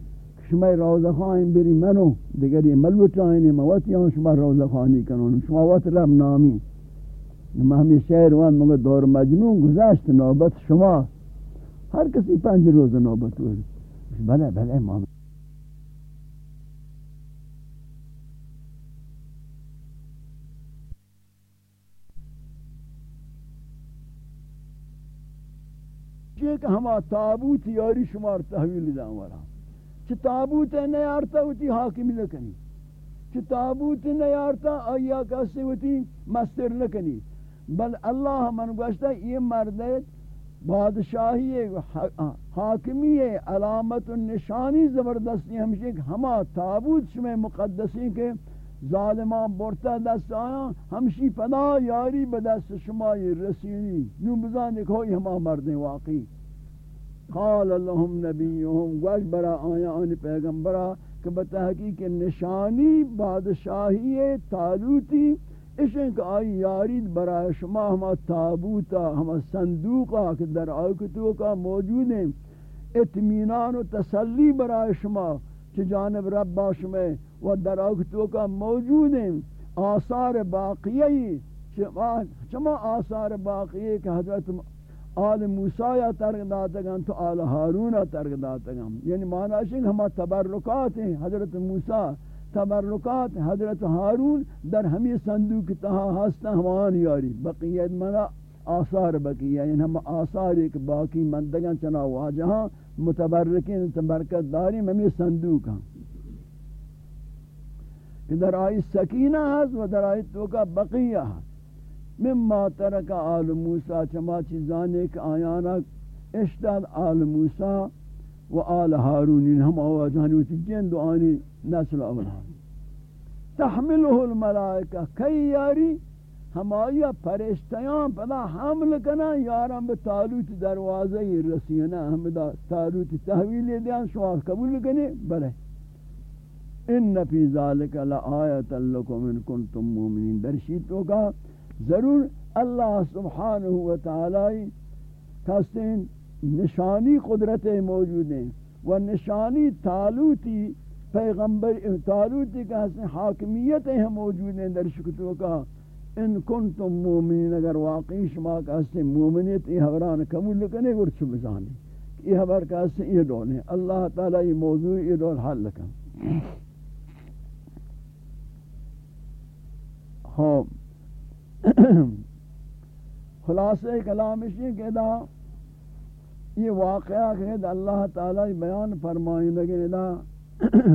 شما روزخانی بری منو. دیگری ملوت آینی موتی هم شما روزخانی کنون. شما وات رب نامی. مهمی شعر وان مگه دور مجنون گذشت نوبت شما. هر کسی پنج روز نوبت ورد بله بله امام مام کہ ہما تابوت یاری شمار تحویل دا ورا چھ تابوت نیارتا ہوتی حاکمی لکنی چھ تابوت نیارتا آیا کسی ہوتی مستر لکنی بل اللہ من گوشتا یہ مردت بادشاہی حاکمی علامت نشانی زبردستی ہمشہ ہما تابوت شمع مقدسی کے ظالمان برتا دست آیا ہمشی پدا یاری بدست شما رسینی نو بزانے کوئی ہما مردیں واقعی۔ قال لهم نبیهم گوش برا آیا آن پیغمبرا کہ بتحقیق نشانی بادشاہی تالوتی اشن کہ آئی یارید برای شما ہما تابوتا ہما صندوقا کہ در آکتو کا موجود ہیں اتمینان و تسلی برای شما چھ جانب رب باشمے و در آکتو کا موجود ہیں آثار باقیئی چما آثار باقیئی کہ حضرت آل موسیٰ یا ترک داتگان تو آل حارون ترک داتگان یعنی معنی ہے ہما تبرکات ہیں، حضرت موسیٰ تبرکات حضرت ہارون در ہمی صندوق تہا ہستا ہمان یاری۔ بقیت منا آثار بقیہ یعنی ہم آثار ایک باقی مندگاں چنا واجہاں، متبرکین تبرکت داری ہمی صندوق ہاں کہ در آئی سکینہ ہے و در آئی توکا بقیہ ہے مما ترک آل موسیٰ، چما چیزانے کہ آیانا اشتاد آل موسیٰ و آل ہارون ہم آوازانی ہوتی جن دو آنی نسل اولاد تحمله الملائکہ کئی یاری؟ ہم آیا پرشتیان پدا حمل کنا یاران بتالوت دروازہ رسینا ہم تالوت تحویل دیان، شما قبول کنے بلے ان فی ذالک لآیت لکم ان کنتم مومنین درشیتوں کا ضرور اللہ سبحانہ وتعالی کسین نشانی قدرت موجود ہیں و نشانی تالوتی پیغمبر تالوتی کا حسن حاکمیت ہیں موجود ہیں در شکتوں کا ان کنتم مومنین، اگر واقعی شما کا حسن مومنیت یہ حبران کمول لکنے گر چھو بزانی یہ حبر کا حسن یہ دول ہے۔ اللہ تعالی یہ موضوع یہ دول حل لکن ہاں۔ خلاصہ کلام اسی کہ دا یہ واقعہ کہ اللہ تعالی بیان فرمائیں لگے دا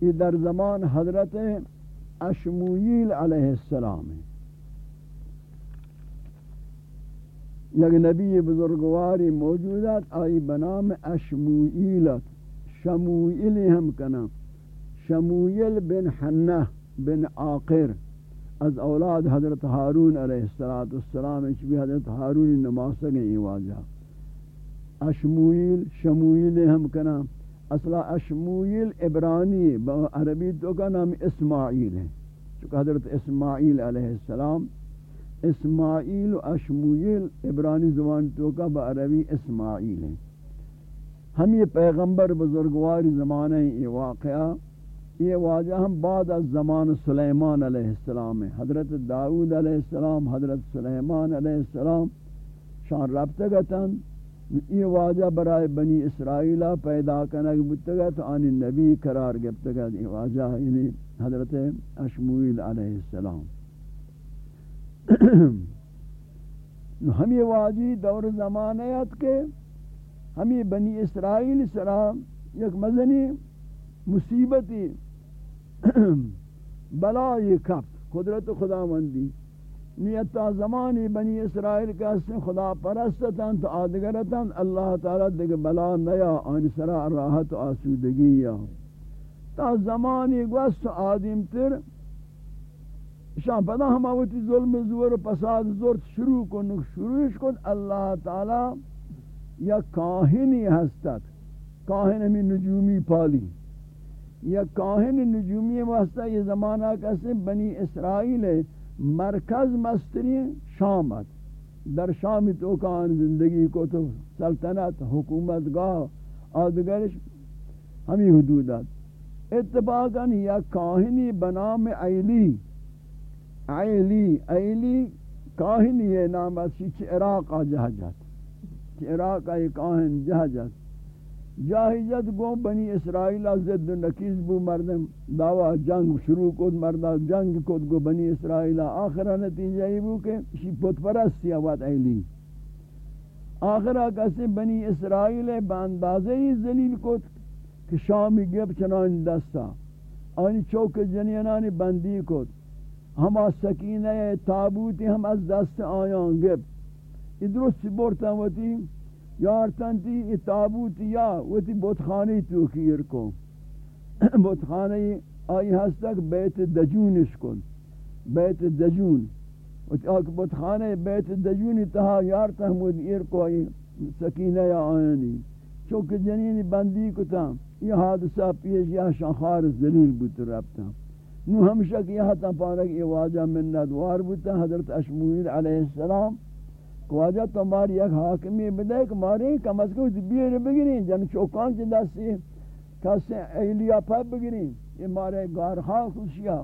یہ در زمان حضرت اشمویل علیہ السلام ہے۔ یک نبی بزرگواری موجودت آئی بنام اشمویلت شمویل ہم کنا شمویل بن حنہ بن آقر از اولاد حضرت حارون علیہ السلام اچھ بھی حضرت حارون نماز سگیں یہ واجہ اشمویل شمویل ہم کنا اصلا اشمویل عبرانی عربی تو کا نام اسماعیل ہے، چونکہ حضرت اسماعیل علیہ السلام، اسماعیل و اشمویل عبرانی زبان تو کا عربی اسماعیل ہے۔ ہم یہ پیغمبر بزرگواری زمانہ یہ واقعہ یہ واجہ ہم بعد از زمان سلیمان علیہ السلام ہے حضرت داود علیہ السلام، حضرت سلیمان علیہ السلام شان رابطہ گتن۔ یہ واجہ برائے بنی اسرائیلہ پیدا کنک بتگت آنی نبی قرار گفتگت یہ واجہ یعنی حضرت اشمویل علیہ السلام۔ ہم یہ واجی دور زمانیت کے ہم یہ بنی اسرائیل سلام یک مزنی مصیبتی بلائی کپ قدرت خدا مندی نیتا زمانی بنی اسرائیل کا اسم خدا پرستتاں تو آدگرتاں اللہ تعالی دیکھ بلا نیا آنی سرا راحت و آسودگی یا. تا زمانی گوست آدم تر شان پدا ہم آوتی ظلم زور و پساد زور شروع کن شروعش کن، اللہ تعالی یا کاہنی ہستت کاہن ہمیں نجومی پالی. یا کاہن نجومی واسطہ یہ زمانہ کیسے بنی اسرائیل مرکز مستری شامت در شام تو کان زندگی کو تو سلطنت حکومت گاہ آدگرش ہمیں حدودات اتباقا یا کاہنی بنام ایلی ایلی ایلی کاہنی ہے، نام اسی چھ عراق آ جہجت چھ عراق آئی کاہن جہجت جاہیت گو بنی اسرائیل زد نکیز بو مردم. دعوی جنگ شروع کود مردہ جنگ کود گو بنی اسرائیل آخرہ نتیجہ ہی بو کہ شی پت پرستی آوات ایلی. آخرہ کسی بنی اسرائیل باندازے ہی ذلیل کود کہ شامی گب چنان دستا. آنی چوک جنینانی بندی کود ہما سکینہ تابوتی، ہم از دست آیان گب ادرس بورتا ہوتی یارتنتی ای تابوت یا وتی بتخانی تو کیر کو بتخانی آئی ہستک بیت دجونش کن. بیت دجون. وتی آک بتخانی بیت دجونی تہا یارتا ہمود ایر کو آئی سکینہ یا آئینی چونکہ جنین بندی کتا، یہ حادثہ پیش یا شاخار ذلیل بوت ربتا نو ہمشہ کہ یہاں تا پارک یہ واجہ منت وار بوتا، حضرت اشمویل علیہ السلام واجہ تو ماری ایک حاکمی بدے کہ ماری کم از کم بیر بگیریں جن چوکان چی دستی کسی ایلیا پا بگیریں یہ مارے گارخا خوشیا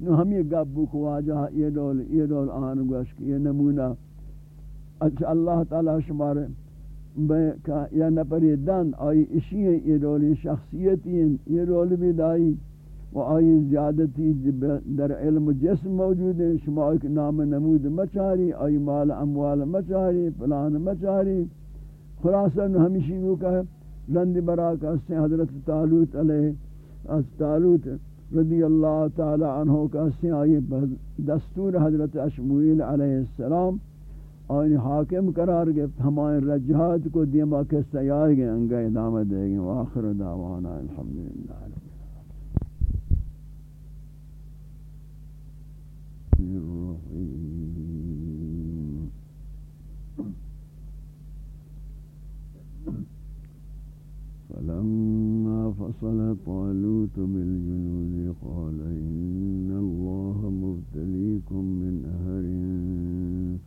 نو ہم یہ گبو کو واجہ یہ دول یہ دول آن گوش یہ نمونہ۔ اچھا اللہ تعالی شمارے یا نپری دن، آئی اشی ہیں یہ دول شخصیتی ہیں یہ دول بھی دائی۔ و آئی زیادتی در علم جسم موجود ہیں شما ایک نام نمود مچاری، آئی مال اموال مچاری، پلان مچاری۔ خلاصہ ہمیشی وہ کہا لند براک اس حضرت تعلوت علیہ از تعلوت رضی اللہ تعالی عنہ کا سے آئی دستور حضرت اشمویل علیہ السلام۔ آئین حاکم قرار گفت ہمائیں رجحات کو دیما کے سیار گئے انگا ادامہ دے گئے، وآخر دعوانا الحمدللہ۔ فلما فصل طالوت بالجنود قال إن الله مبتليكم من أهر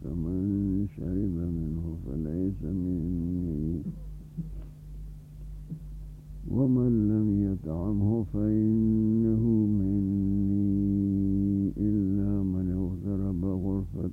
فمن شرب منه فليس مني. ومن لم يطعمه فإنه مني.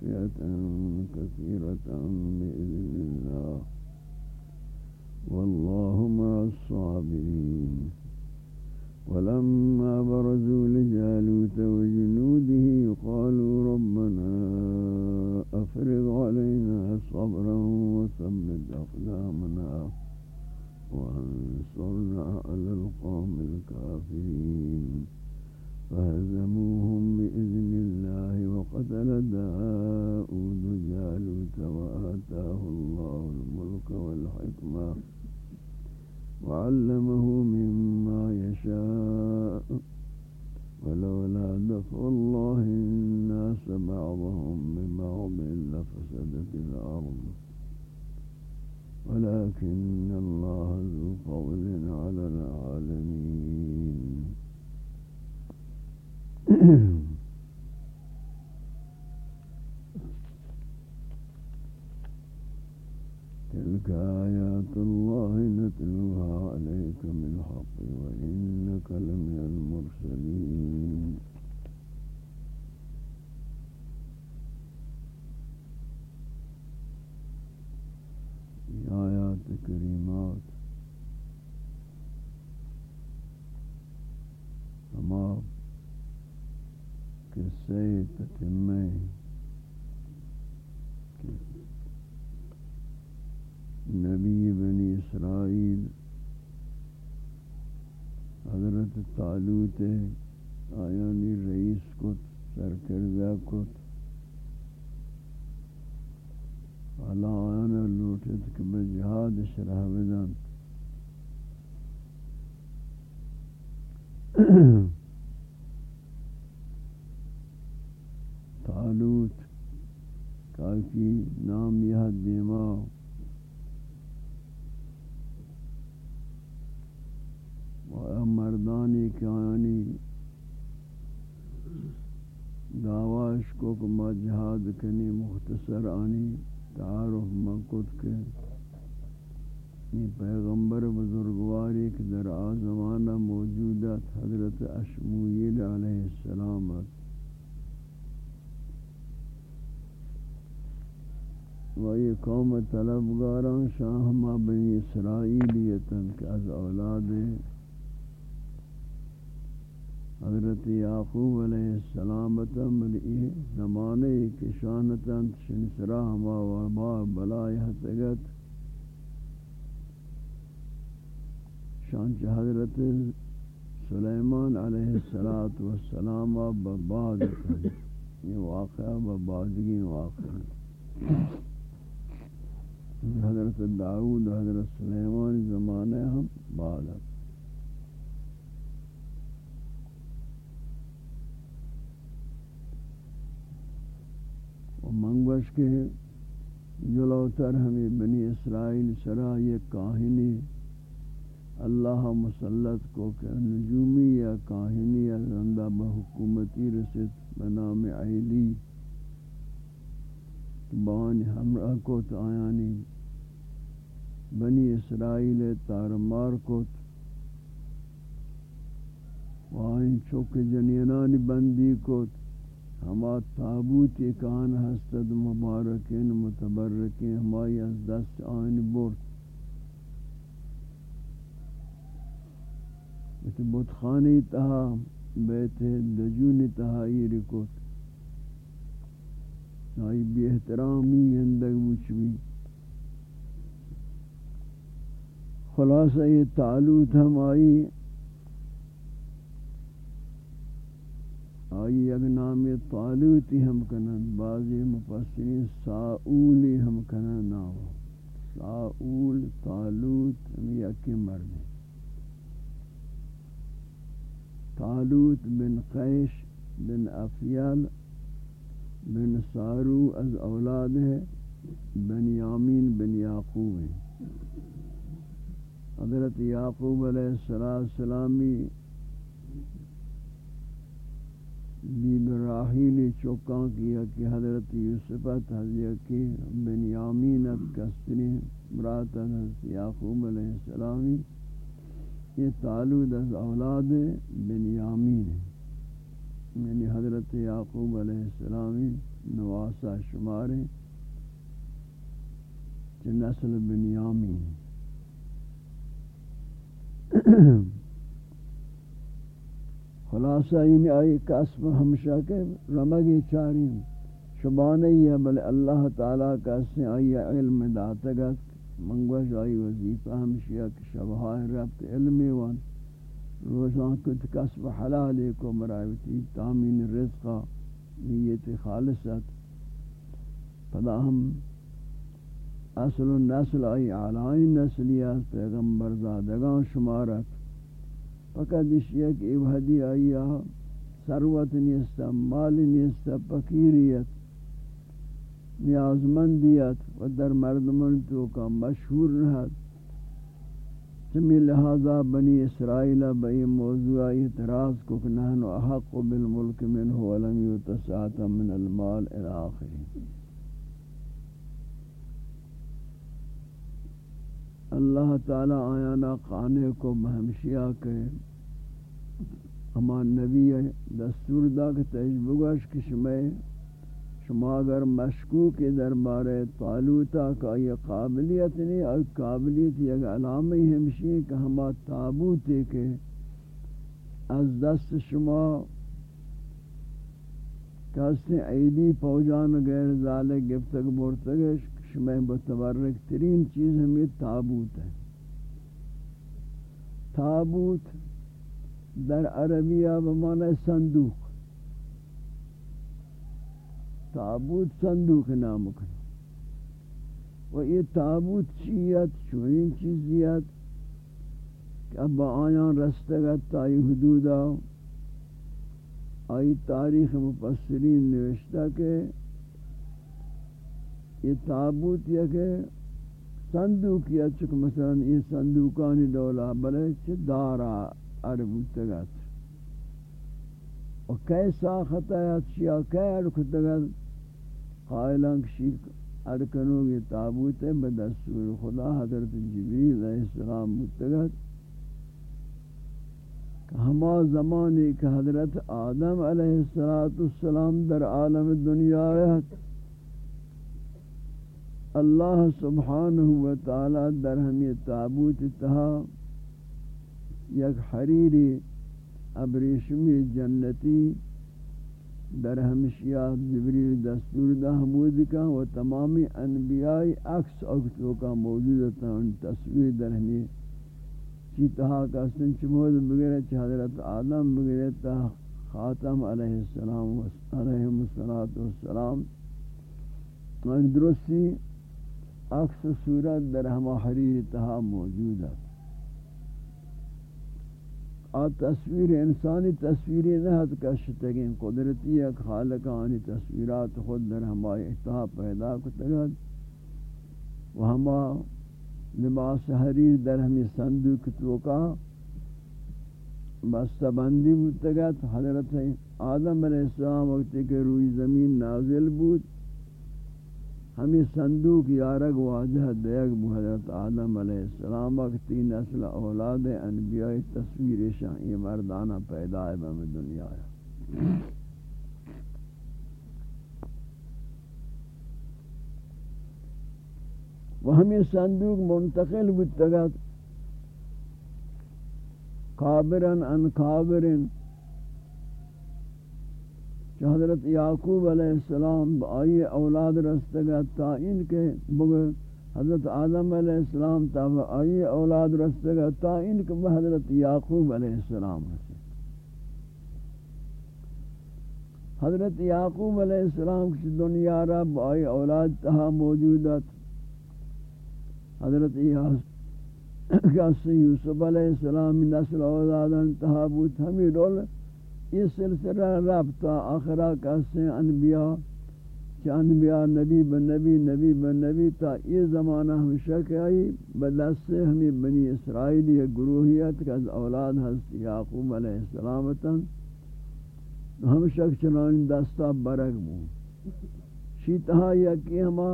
فئة كثيرة بإذن الله. والله کافی نام یہ دیما مردانی کے دعواش کو کما جہاد کنی، مختصر آنی، تعارف مکت کے۔ یہ پیغمبر بزرگواری کے در آزمانہ موجودت حضرت اشمویل علیہ السلام و یہ قوم طلبگاران شاہما بنی اسرائیلیتن کہ از اولاد حضرت یعقوب علیہ السلام بلی زمانے کی شانتاً شنسرا ہما وبا بلائی حتگت شانچ حضرت سلیمان علیہ السلام بباد یہ واقعہ ببادگی واقعہ حضرت داود حضرت سلیمان زمانے ہم بعد منگوش کے جلوتر ہمیں بنی اسرائیل سرا یہ کاہنی، اللہ مسلط کو کہ نجومی یا کاہنی یا زندہ بحکومتی رسد بنام عیلی۔ بانی ہمراہ کو آیانی بنی اسرائیل تارمار کو وائن چوک جنینان بندی کو ہما تابوت کان ہستد مبارکین متبرکین ہمائی از دست آئین برد بیت بتخانی تہا بیت دجون تہا یہ رکوت آئی بی احترامی اندگ بچوی خلاصہ یہ تعلوت ہم آئی آئی یک نام تعلوتی ہم کنن، بعضی مفسرین ساؤلی ہم کنن ناو ساؤل تعلوت ہم یکی مرد۔ ہیں طالوت بن قیش بن افیال بن سارو از اولاد ہے بن یامین بن یعقوب ہے حضرت یعقوب علیہ السلامی بی براحیل چوکاں کیا کہ حضرت یوسفت حضرت بن یامینت کسری مرات حضرت یعقوب علیہ السلامی یہ تعلق از اولاد بن یامین یعنی حضرت یعقوب علیہ السلامی نواسا شمار نسل بن یامین خلاصہ یعنی آئی کسب ہمشہ کے رمگی چاریم شبانی ہے بل اللہ تعالیٰ کا اس آئی علم داتگت، منگوش آئی وظیفہ ہمشیہ کہ شبہائے ربط علمی وان۔ روزان کت کسب حلالی کو مرائیوتی تامین رزقا نیت خالصت پدا ہم اصل نسل آئی علائن نسلیت پیغمبر زادگان شمارت فقط اشیاء کہ ایوہدی آئی ثروت نیستا، مال نیستا پکیریت نیازمندیت و در مردمان تو کا مشہور رہت چمی لہذا بنی اسرائیل بئی موضوع اعتراض کو کہ نحن احق بالملک منہ ولم یتساعت من المال الاخر اللہ تعالی آیانا قانے کو بہمشیہ کہ ہمان نبی دستور دا کہ تجبگش کشمے شما اگر مشکوک دربار طالوتا کا یہ قابلیت نہیں، اور قابلیت یہ علامہ ہمشی ہے کہ ہما تابوت ہے کہ از دست شما کسی عیدی پوجان غیر ذالک گفتگ بورتگش شما بتبرک ترین چیز ہمیں تابوت ہے۔ تابوت در عربیہ بمانا صندوق۔ تابوت صندوق نام کن و یہ تابوت چیت چوین چیزیت کہ اب آیان رستگت تائی حدودا آئی تاریخ مفسرین نوشتا کہ یہ تابوت یہ کہ صندوق یا چک مثلا یہ صندوقانی دولا بلے چھ دارا عربو تگت و کئی ساختا ہے چیا کئی ارکو تگت قائلان کشی ارکنو یہ تابوت ہے بدستور خدا حضرت جبریل علیہ السلام متگت ہما زمانی کہ حضرت آدم علیہ السلام در عالم دنیا ہے۔ اللہ سبحانہ و تعالی در ہمی تابوت تہا یک حریری ابریشمی جنتی در ہمشیات جبریل دستور دا حمود کا و تمامی انبیاء عکس اکتو کا موجود تھا۔ ان تصویر در ہمی چیتہا کا سن چمود بگرے چھ حضرت آدم بگرے تا خاتم علیہ السلام علیہ السلام اور درستی عکس صورت در ہما حریر تہا موجود۔ ہے آ تصویر انسانی تصویری نہت کشتگین قدرتی ایک خالقانی تصویرات خود در ہما اتحا پیدا کتگت و ہما لباس حریر در ہمی صندوق توکا بستہ بندی بودتگت۔ حضرت آدم علیہ السلام وقتی کہ روی زمین نازل بود ہمیں صندوق یارگ واجہ دیگ بو حضرت آدم علیہ السلام وقتی نسل اولاد انبیاء تصویر شاہی مردانہ پیدا ہے بہم دنیا ہے۔ و ہمیں صندوق منتقل بودتگت قابرن ان قابرن کہ حضرت یعقوب علیہ السلام آئی اولاد رستگت تا ان کے بگر حضرت آدم علیہ السلام تا آئی اولاد رستگت تا ان کے حضرت یعقوب علیہ السلام رسے حضرت یعقوب علیہ السلام کی دنیا رب آئی اولاد تہا موجودت حضرت یوسف علیہ السلام نسل اولاد انتہا بود ہمیں رول ہے یہ سلسلہ رابطہ آخرہ کہتے انبیاء کہ انبیاء نبی بن نبی نبی بن نبی تا یہ زمانہ ہمیشہ کہ آئی، بدست سے ہمیں بنی اسرائیل یہ گروہیت کا اولاد حضرت یعقوب علیہ السلامتا ہمیشہ چنان دستہ برگ بو۔ شیطہا یکی ہما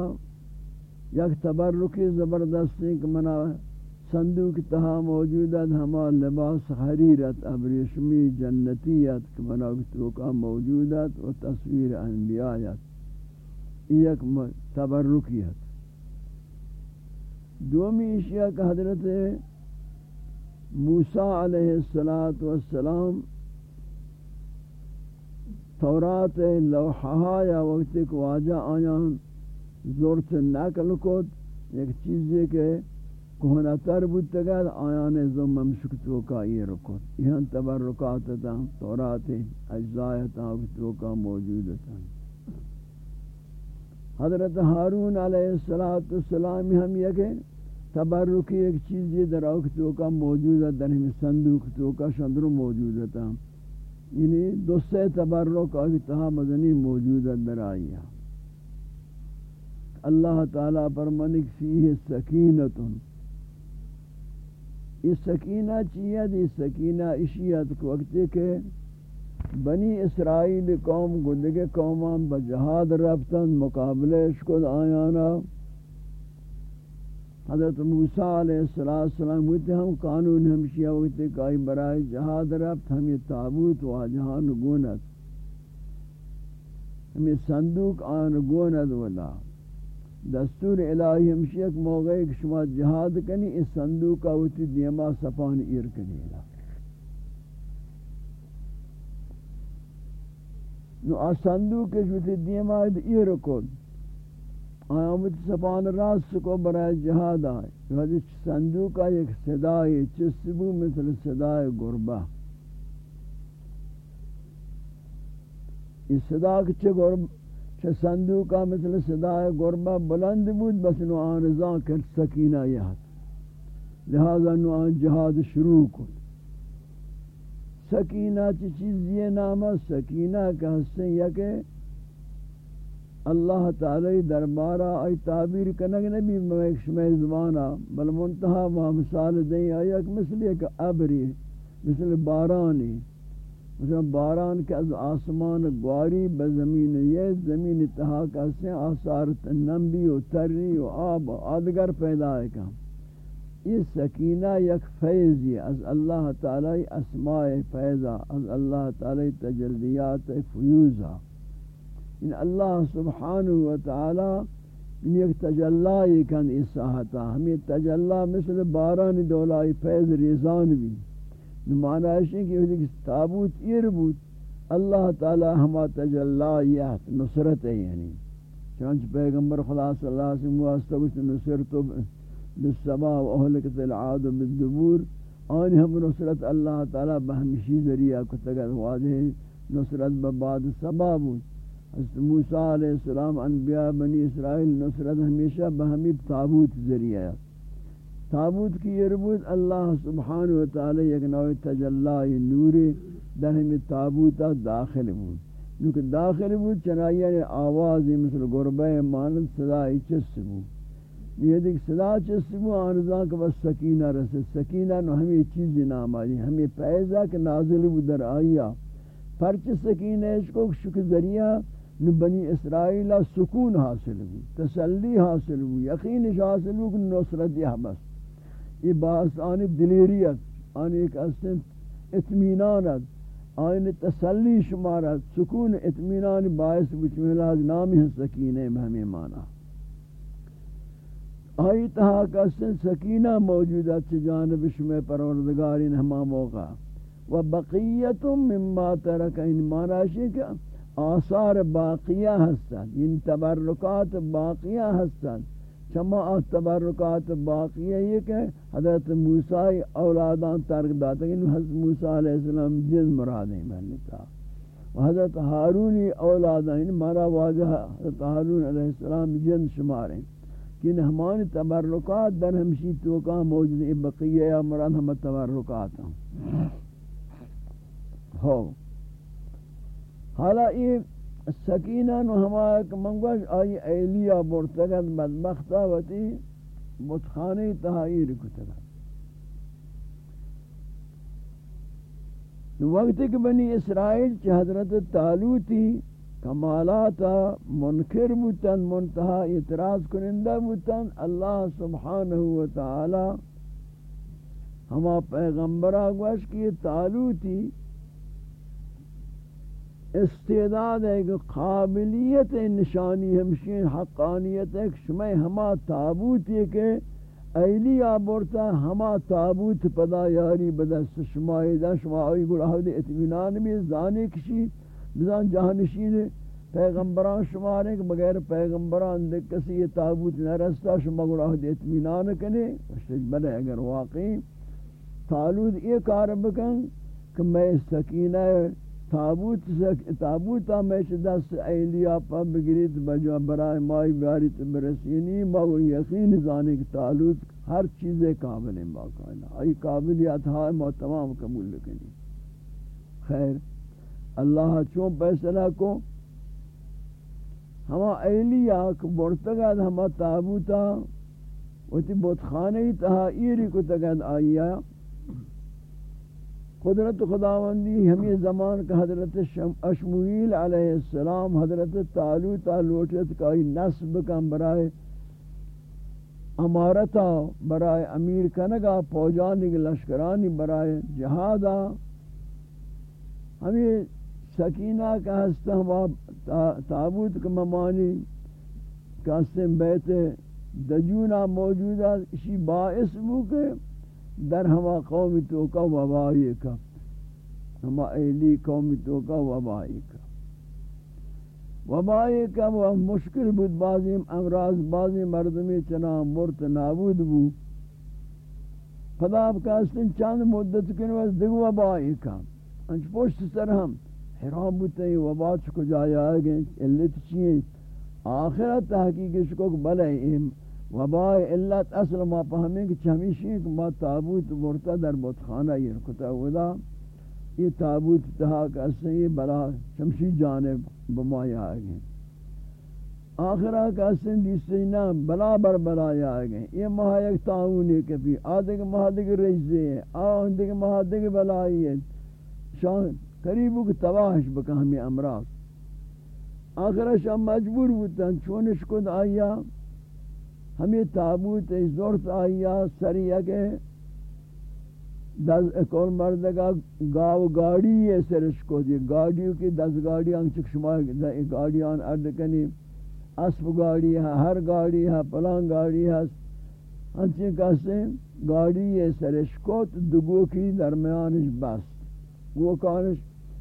یک تبرکی زبردستی کہ منہ صندوق تہا موجودت ہما لباس حریرت ابریشمی جنتیت مناگتو کا موجودت و تصویر انبیایت ایک تبرکیت دومی اشیاء کا حضرت موسیٰ علیہ السلام تورات لوحہا یا وقت کو واجہ آیان زورت نقل کو ایک چیز یہ کہ کوہنا تر بودتگل آیان زم ممشکتو کا یہ رکو یہاں تبرکات تا، تورات اجزایتا اکتو کا موجود تا. حضرت حارون علیہ السلام ہم یہ کہ تبرکی ایک چیز یہ در اکتو کا موجود ہے در ہمیں صندوق تو کا شندر موجود تا. یعنی دو سے تبرک اکتہا مدنی موجود ہے در آئیہ اللہ تعالیٰ فرمانک فیہ سکینتن. یہ سکینہ چیئے یہ سکینہ اشیت کو وقت کہ بنی اسرائیل قوم گدگے قومان بجہاد رفتن، مقابلے شکل آیانا۔ حضرت موسیٰ علیہ السلام ہوتے ہم قانون ہمشیہ وقت کہ آئی برائے جہاد رفت، ہم یہ تابوت و جہان گونت۔ ہمیں صندوق آن گونت ولا۔ دستور الہی ہمشی ایک موقع ایک شما جہاد کنی، اس صندوق آوتی دیما سپان ایر کنی نو، آ صندوق شوتی دیما ایر کن آیا آیامت سپان راست کو برای جہاد آئے۔ جو حدیث صندوق کا ایک صدای چسبو مثل صدای گربہ۔ اس صدا کے چھ گربہ چھ صندوقہ مثل صدا گربہ بلند بود، بس نو آن رضا کر سکینہ یاد. لہذا نو آن جہاد شروع کن. سکینہ چی چیز یہ نام سکینہ کا حسن یا کہ اللہ تعالی دربارہ آئی تعبیر کنگ نبی شمی زمانہ بل منتہا ما مثال دیں آیا کہ مثل ایک عبری مثل بارانی. مثل باران کے از آسمان گواری بزمین یہ زمین تہا کسے آثار نمبی و تری و آب و آدگر پیدا ہے یہ سکینہ یک فیضی از اللہ تعالی اسماء فیضا، از اللہ تعالی تجلیات فیوزا ان اللہ سبحانہ و تعالی ان ایک تجلی کن اس ساحتا ہمیں تجلی مثل باران دولائی فیض ریزان بھی۔ نمانا ہے کہ وہ تابوت ایر بود، اللہ تعالی ہما تجلیات نصرت ہے یعنی چانچ پیغمبر خدا صلی اللہ علیہ وسلم واسطہ کچھ نصرت بالسبا و اہلکت العاد بالدبور آنی ہم نصرت اللہ تعالی بہمشی ذریعہ کو واضح نصرت بباد سبا بود۔ حضرت موسیٰ علیہ السلام، انبیاء بنی اسرائیل، نصرت ہمیشہ بہمی تابوت ذریعہ تابوت کی یربوت اللہ سبحانہ وتعالی یک نوع تجلی نور در ہمی تابوتا داخل بود۔ نوکہ داخل بود چنائیہ نے یعنی آوازی مثل گربہ مانت صدای چس بود۔ یہ دیکھ صدا چس بود آنزان کہ بس سکینہ رسے سکینہ نو ہمیں چیزی نام آئی ہمیں پیزا کہ نازل بود در آئیا پرچ سکینہ اس کو شکر ذریعہ نو بنی اسرائیل سکون حاصل ہو تسلی حاصل ہو یقین حاصل ہو کہ نصرت یہ بس۔ یہ باعث آنی دلیریت آنی ایک اصل اطمینانت آنی تسلی شمارت سکون اطمینان باعث بچمیلاز نامی ہیں سکینہ مہمی مانا. آئی تہا کسن سکینہ موجودہ چھ جانب شمی پروردگارین ہما موقع. و بقیت مما ترک ان مانا شکا آثار باقیہ ہستن ان تبرکات باقیہ ہستن چما تبرکات باقیہ یہ کہ حضرت موسیٰ اولادان ترک داتا کہ حضرت موسیٰ علیہ السلام جز مراد مرادیں میں تھا حضرت حارونی اولادان ان مارا واجہ حضرت حارون علیہ السلام جن شماریں کہ ہمانی تبرکات در ہمشی توکا موجود ہیں۔ بقیہ یا مراد ہم تبرکات ہیں۔ ہو۔ حالا یہ سکینہ نو ہمارا کہ منگوش آئی ایلیا برتگت بدبختہ وتی متخانی تحائیر کتگت وقت کہ بنی اسرائیل چی حضرت تالوتی کمالاتا منکر بوتن، منتہا اعتراض کنندہ بوتن، اللہ سبحانہ وتعالی ہما پیغمبرہ گوش کی تالوتی استعداد ہے کہ قابلیت نشانی ہمشین حقانیت ہے کہ ہما تابوت ہے کہ ایلی آبورتا ہما تابوت پدا یاری بدست شما ایدہ شما آئی گل دے اتمنان بھی زانے کشی بزان جہانشین پیغمبران شما رہے کہ بغیر پیغمبران دے کسی یہ تابوت نہ رستا شما گل دے اتمنان کنے بلے اگر واقعی تالوت یہ کار بکن کہ میں سکینہ تابوت تابوت ہمیش دست ایلیا پا بگریت بجا برای مائی بیاریت برسینی ما وہ یقین زانے کہ تعلق ہر چیز قابل ہیں باقاعدہ ای قابلیت ہاں ما تمام قبول لکنی خیر. اللہ چون فیصلہ کو، ہما ایلیا کو برتگاد ہما تابوتا وہ وتی بتخانه تہا ایری کو تگد آئیا قدرت خداوندی ہمیں زمان کا حضرت اشمویل علیہ السلام، حضرت تعلو تعلوٹت کا نصب کم برائے امارتا، برائے امیر کنگا پوجانی لشکرانی، برائے جہادا. ہمیں سکینہ کا ہستا تابوت کا ممانی کا بیت دجونا موجودہ اسی باعث بو کہ در ہما قومی تو کا وبائی کا ہما اہلی قومی تو کا وبائی کا وبائی کا وہ مشکل بود بعضی امراض، بعضی مردمی چنا مرت نابود بو خدا آپ کا اسن چاند مدت کے نواز دیگو وبائی کا انچ پوشت سر ہم حرام بوتے ہیں وبا چکو جائے آئے گئے علت چیئے آخرت تحقیق شکو بلے وبا علت اصل ما پہمیں کہ چمیشی کہ ما تابوت برتا در بطخانہ یہ رکتا ودا یہ تابوت تحاق اصل یہ بلا چمشی جانب بمائی آئے گئے آخرہ کا سن دیستے نا بلا بر بلا آئے گئے یہ مہا ایک تعاونی کبھی آدھے کے مہا دیکھ رجزے ہیں آدھے کے مہا دیکھ بلائی ہے شان قریبو کہ تواہش بکا ہمیں امراض. آخر شاہ مجبور بودتا چونش کد آیا ہمیں تابوت زورت آیا سریع کے دز اکول مردگا گاو گاڑی ہے سرش کو دی گاڑیوں کی دس گاڑی انچک شما گاڑیان ارد کنی۔ اسب گاڑی ہے، ہر گاڑی ہے، پلان گاڑی ہے۔ ہنچی کہتے گاڑی ہے سرش کو دگو کی درمیانش بس۔ گو کانش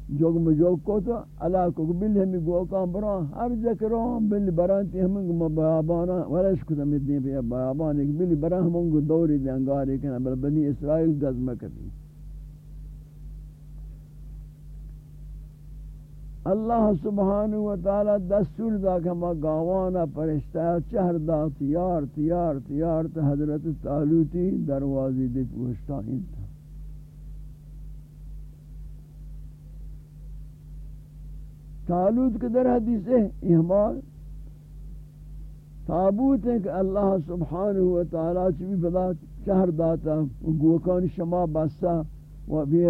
جوگ مجوگ کو تو علا کو بل ہمی گو کان برا، ہر ذکرو بل برانتی ہم بیابانا، ورش کو تم اتنی بیا بیابان ایک بل برا ہم کو دوری دے انگاری کنا، بل بنی اسرائیل دزمہ کرتی اللہ سبحانہ و تعالی دستور دا کہ ہما گاوانا پرشتہ، چہر دا تیار تیار تیار تا حضرت تعلوتی دروازی دیت وشتا انتا تالوت کے در حدیث ہے یہ ہمار تابوت ہے کہ اللہ سبحانہ و تعالی چوی بدا چہر داتا گوکان شما بسا و بھی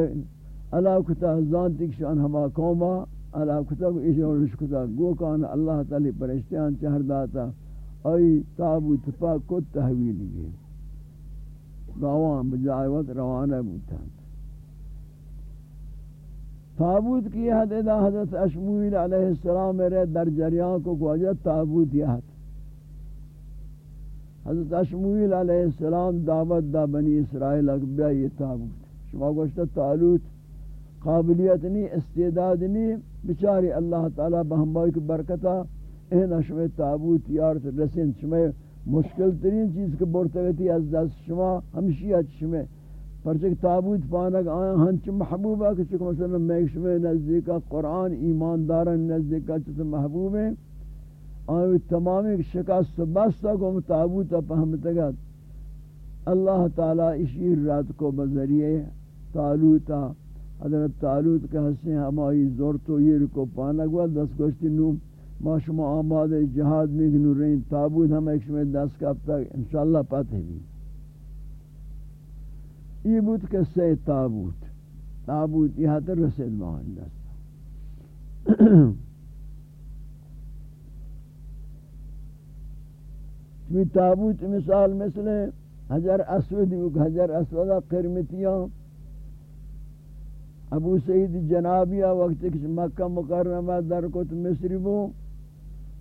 علاقتا زانتی شان ہما قوما، علاقتا کو ایشا رشکتا گوکان اللہ تعالی پرشتیان چہر داتا ای تابوت پاک کو تحویل گئے۔ گاوان بجائے وقت روانہ بوتا تابوت کی حد ادا حضرت اشمویل علیہ السلام میرے در جریان کو گوجہ تابوت یہ حد۔ حضرت اشمویل علیہ السلام دعوت دا بنی اسرائیل اکبیا یہ تابوت۔ شما گوشتا تعلوت قابلیت نہیں استعداد نہیں بچاری اللہ تعالی بہمبائی کی برکتا، این اشمی تابوت یارت رسین شما مشکل ترین چیز کے بورتگتی از دست شما ہمشی اچ شما پرچک تابوت پانک آیا ہنچ محبوبہ کہ چکہ مثلا میکشمے نزدیکا قرآن ایماندارن نزدیکا چکہ محبوب ہے آیا تمامی شکست بستا کو تابوتا پہمتا گا اللہ تعالی اشیر رات کو بذریعے تالوتا حضرت تالوت کے حسن ہمائی زور تو یہ کو پانک وا دس گوشتی نوم ما شما آماد جہاد میں گنو رہی تابوت ہم ایک شمی دس کب تک انشاءاللہ پتہ بھی یہ بود کہ تابوت تابوت. یہ حتر رسید مہان دستا چمی تابوت مثال مثل حجر اسود حجر اسود قرمتیاں ابو سعید جنابیہ وقت کچھ مکہ مکرمہ در کت مصری بو،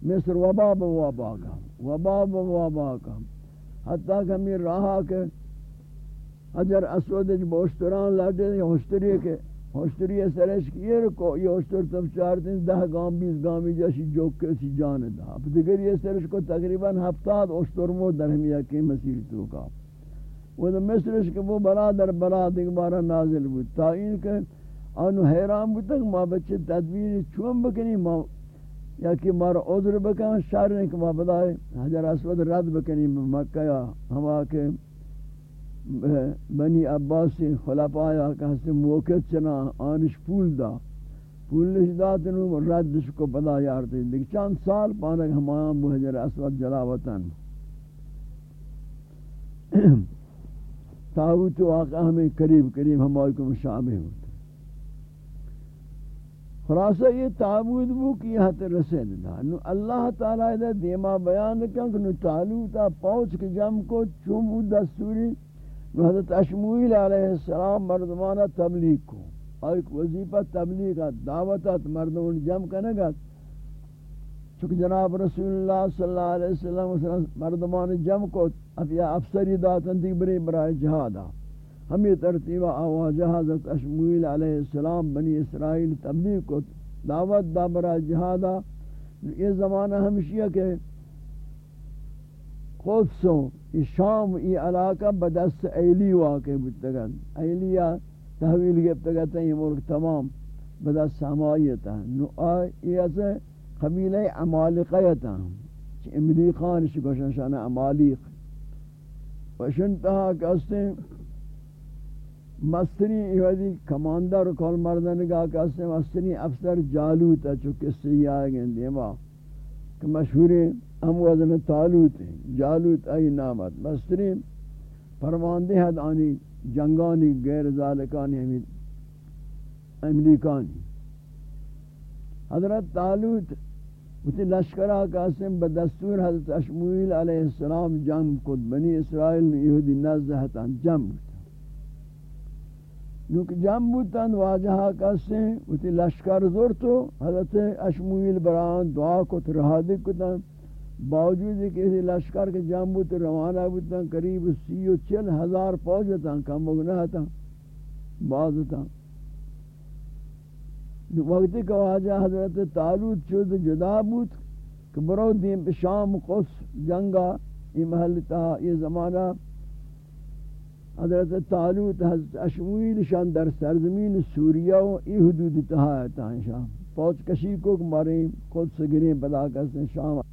مصر وبا وبا کا وبا وبا کا حتیٰ کہ ہمیں راہا کہ حجر اسود جو بوشتران لاتے ہیں ہوشتری کے ہوشتری سرش کیے رکو، یہ ہوشتر تب چار دن، دہ گام، بیس گامی جیسی جوک کسی جان دا۔ اب دیگر یہ سرش کو تقریباً ہفتاد ہوشتر مو درہمی کی مسیر تو کا۔ وہ تو مصرش کہ وہ برادر براد ایک بارہ نازل بود۔ تا این کہ آنو حیران بود تک ما بچے تدبیر چون بکنی، ما یا کہ مارا عذر بکن، شر نہیں کہ ما بدائے حجر اسود رد بکنی، مکہ یا ہما کے بنی عباس خلفاء کا سے موقع چنا آنش پول دا. پول نش دا تنو ردش کو پدا یار تے دیکھ چند سال پانک ہمان بحجر اسود جلاوطن. تاوت واقع ہمیں قریب قریب ہمائی کو مشابہ ہوتے. خلاصہ یہ تعبود بو کی حت رسید دا. نو اللہ تعالی دا دیما بیان کیا کہ نو تعلوتا پوچھ کے جم کو چوم دستوری حضرت اشمویل علیہ السلام مردمانہ تبلیغ کو۔ ایک وظیفہ تبلیغ دعوتات مردمان جمع کرنے گا چونکہ جناب رسول اللہ صلی اللہ علیہ وسلم مردمان جمع کو افیا افسری داتن دی بری برای جہادا ہمیں ترتیبہ آواجہ حضرت اشمویل علیہ السلام بنی اسرائیل تبلیغ کو، دعوت دا برای جہادا یہ زمانہ ہمشیہ کہ خود سو شام ای علاقہ بدست ایلی واقع بودتگن ایلیا تحویل گفتگتا یہ ملک تمام بدا سمایتا نو آئی از قبیلہ عمالقیتا چی امریخان شکوشن شان عمالیق وشنتہا کہستے مستری ایوادی کماندر کول مردنگا کہستے مستری افسر جالوتا چو کسی آئے گئن دیما کہ مشہوری ہم وزن تالوت ہیں، جالوت ای نامت مستری فرماندے حد آنی جنگانی، غیر ذالکانی ہمیں امریکانی. حضرت تالوت اسی لشکرہ قاسم بدستور حضرت اشمویل علیہ السلام جم کد، بنی اسرائیل یہودی نزدہتان جم نوک جم بودتن واجہا قاسم اسی لشکر زور تو، حضرت اشمویل بران دعا کت رہادی کتن باوجود کہ اسی لشکر کے جم بود، روانہ بودتن قریب سی و چل ہزار پوجتاں کم بگنہ تاں، بعض تاں۔ وقتی کہ واجہ حضرت تعلوت چود جدا بود، کہ برو دیم شام قص جنگا، یہ محل تا، یہ زمانہ۔ حضرت تعلوت حضرت اشمویل شان در سرزمین سوریہ و ای حدود تہا ہے تا شام۔ پوچ کشی کو ماریں قدس گریں بلا کسن شام۔